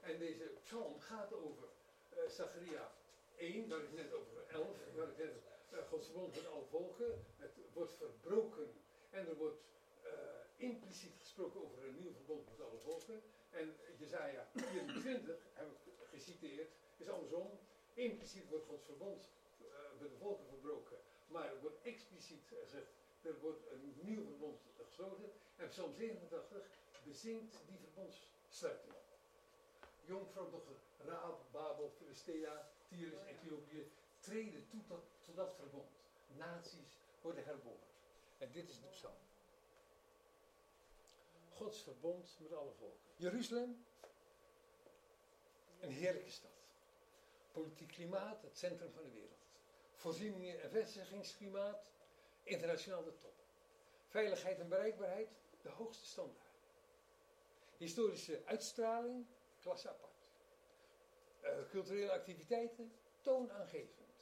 En deze psalm gaat over Zacharia 1, waar ik net over 11, waar ik net Gods verbond met alle volken. Het wordt verbroken en er wordt impliciet gesproken over een nieuw verbond met alle volken. En Jezaja 24, heb ik geciteerd, is andersom. Impliciet wordt Gods verbond eh, met de volken verbroken. Maar er wordt expliciet gezegd, er wordt een nieuw verbond gesloten. En Psalm 87 bezinkt die verbondssluiting. Jongvrouw, dochter Raab, Babel, Philistea, Tyrus, Ethiopië treden toe tot, tot dat verbond. Naties worden herboren. En dit is de psalm. Gods verbond met alle volken. Jeruzalem, een heerlijke stad. Politiek klimaat, het centrum van de wereld. Voorzieningen en vestigingsklimaat, internationaal de top. Veiligheid en bereikbaarheid, de hoogste standaard. Historische uitstraling, klasse apart. Uh, culturele activiteiten, toonaangevend.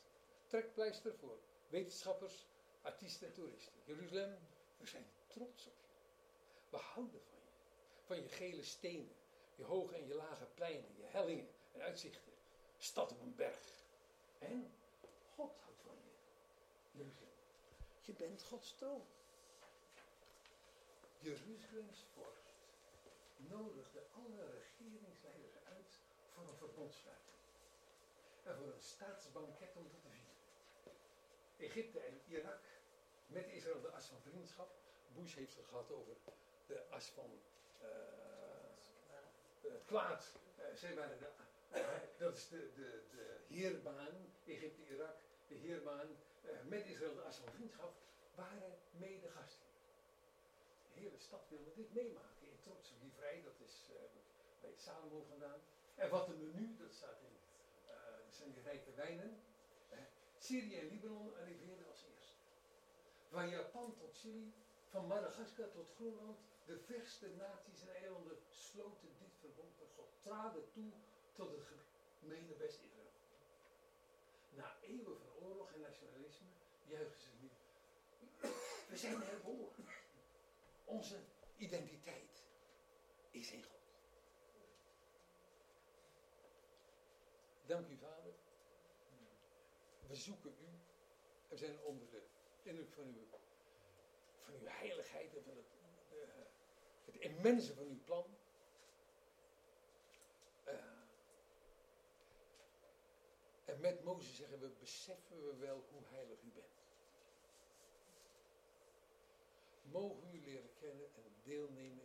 Trekpleister voor wetenschappers, artiesten en toeristen. Jeruzalem, we zijn trots op We houden van je. Van je gele stenen, je hoge en je lage pleinen, je hellingen en uitzichten. Stad op een berg. En God houdt van je. Jeruzalem. Je bent Gods troon. Jeruzalems vorst nodigde alle regeringsleiders uit voor een verbondssluiting. En voor een staatsbanket om te vieren. Egypte en Irak met Israël de as van vriendschap. Bush heeft het gehad over de as van. Uh, zij waren de, dat is de, de, de heerbaan, Egypte, Irak, de heerbaan met Israël de as van vriendschap, waren mede gasten. De hele stad wilde dit meemaken in trots op die vrij, dat is bij Salomo vandaan. En wat een menu, dat staat in, dat zijn die rijke wijnen. Syrië en Libanon arriveerden als eerste. Van Japan tot Chili, van Madagaskar tot Groenland, de verste naties en eilanden sloten dit verbond met traden toe tot het gemene West-Israël. Na eeuwen van oorlog en nationalisme juichen ze nu. We zijn herboren. Onze identiteit is in God. Dank u, Vader. We zoeken u. We zijn onder de indruk van uw, van uw heiligheid en van het, immense van uw plan. Uh, en met Mozes zeggen we, beseffen we wel hoe heilig u bent. Mogen u leren kennen en deelnemen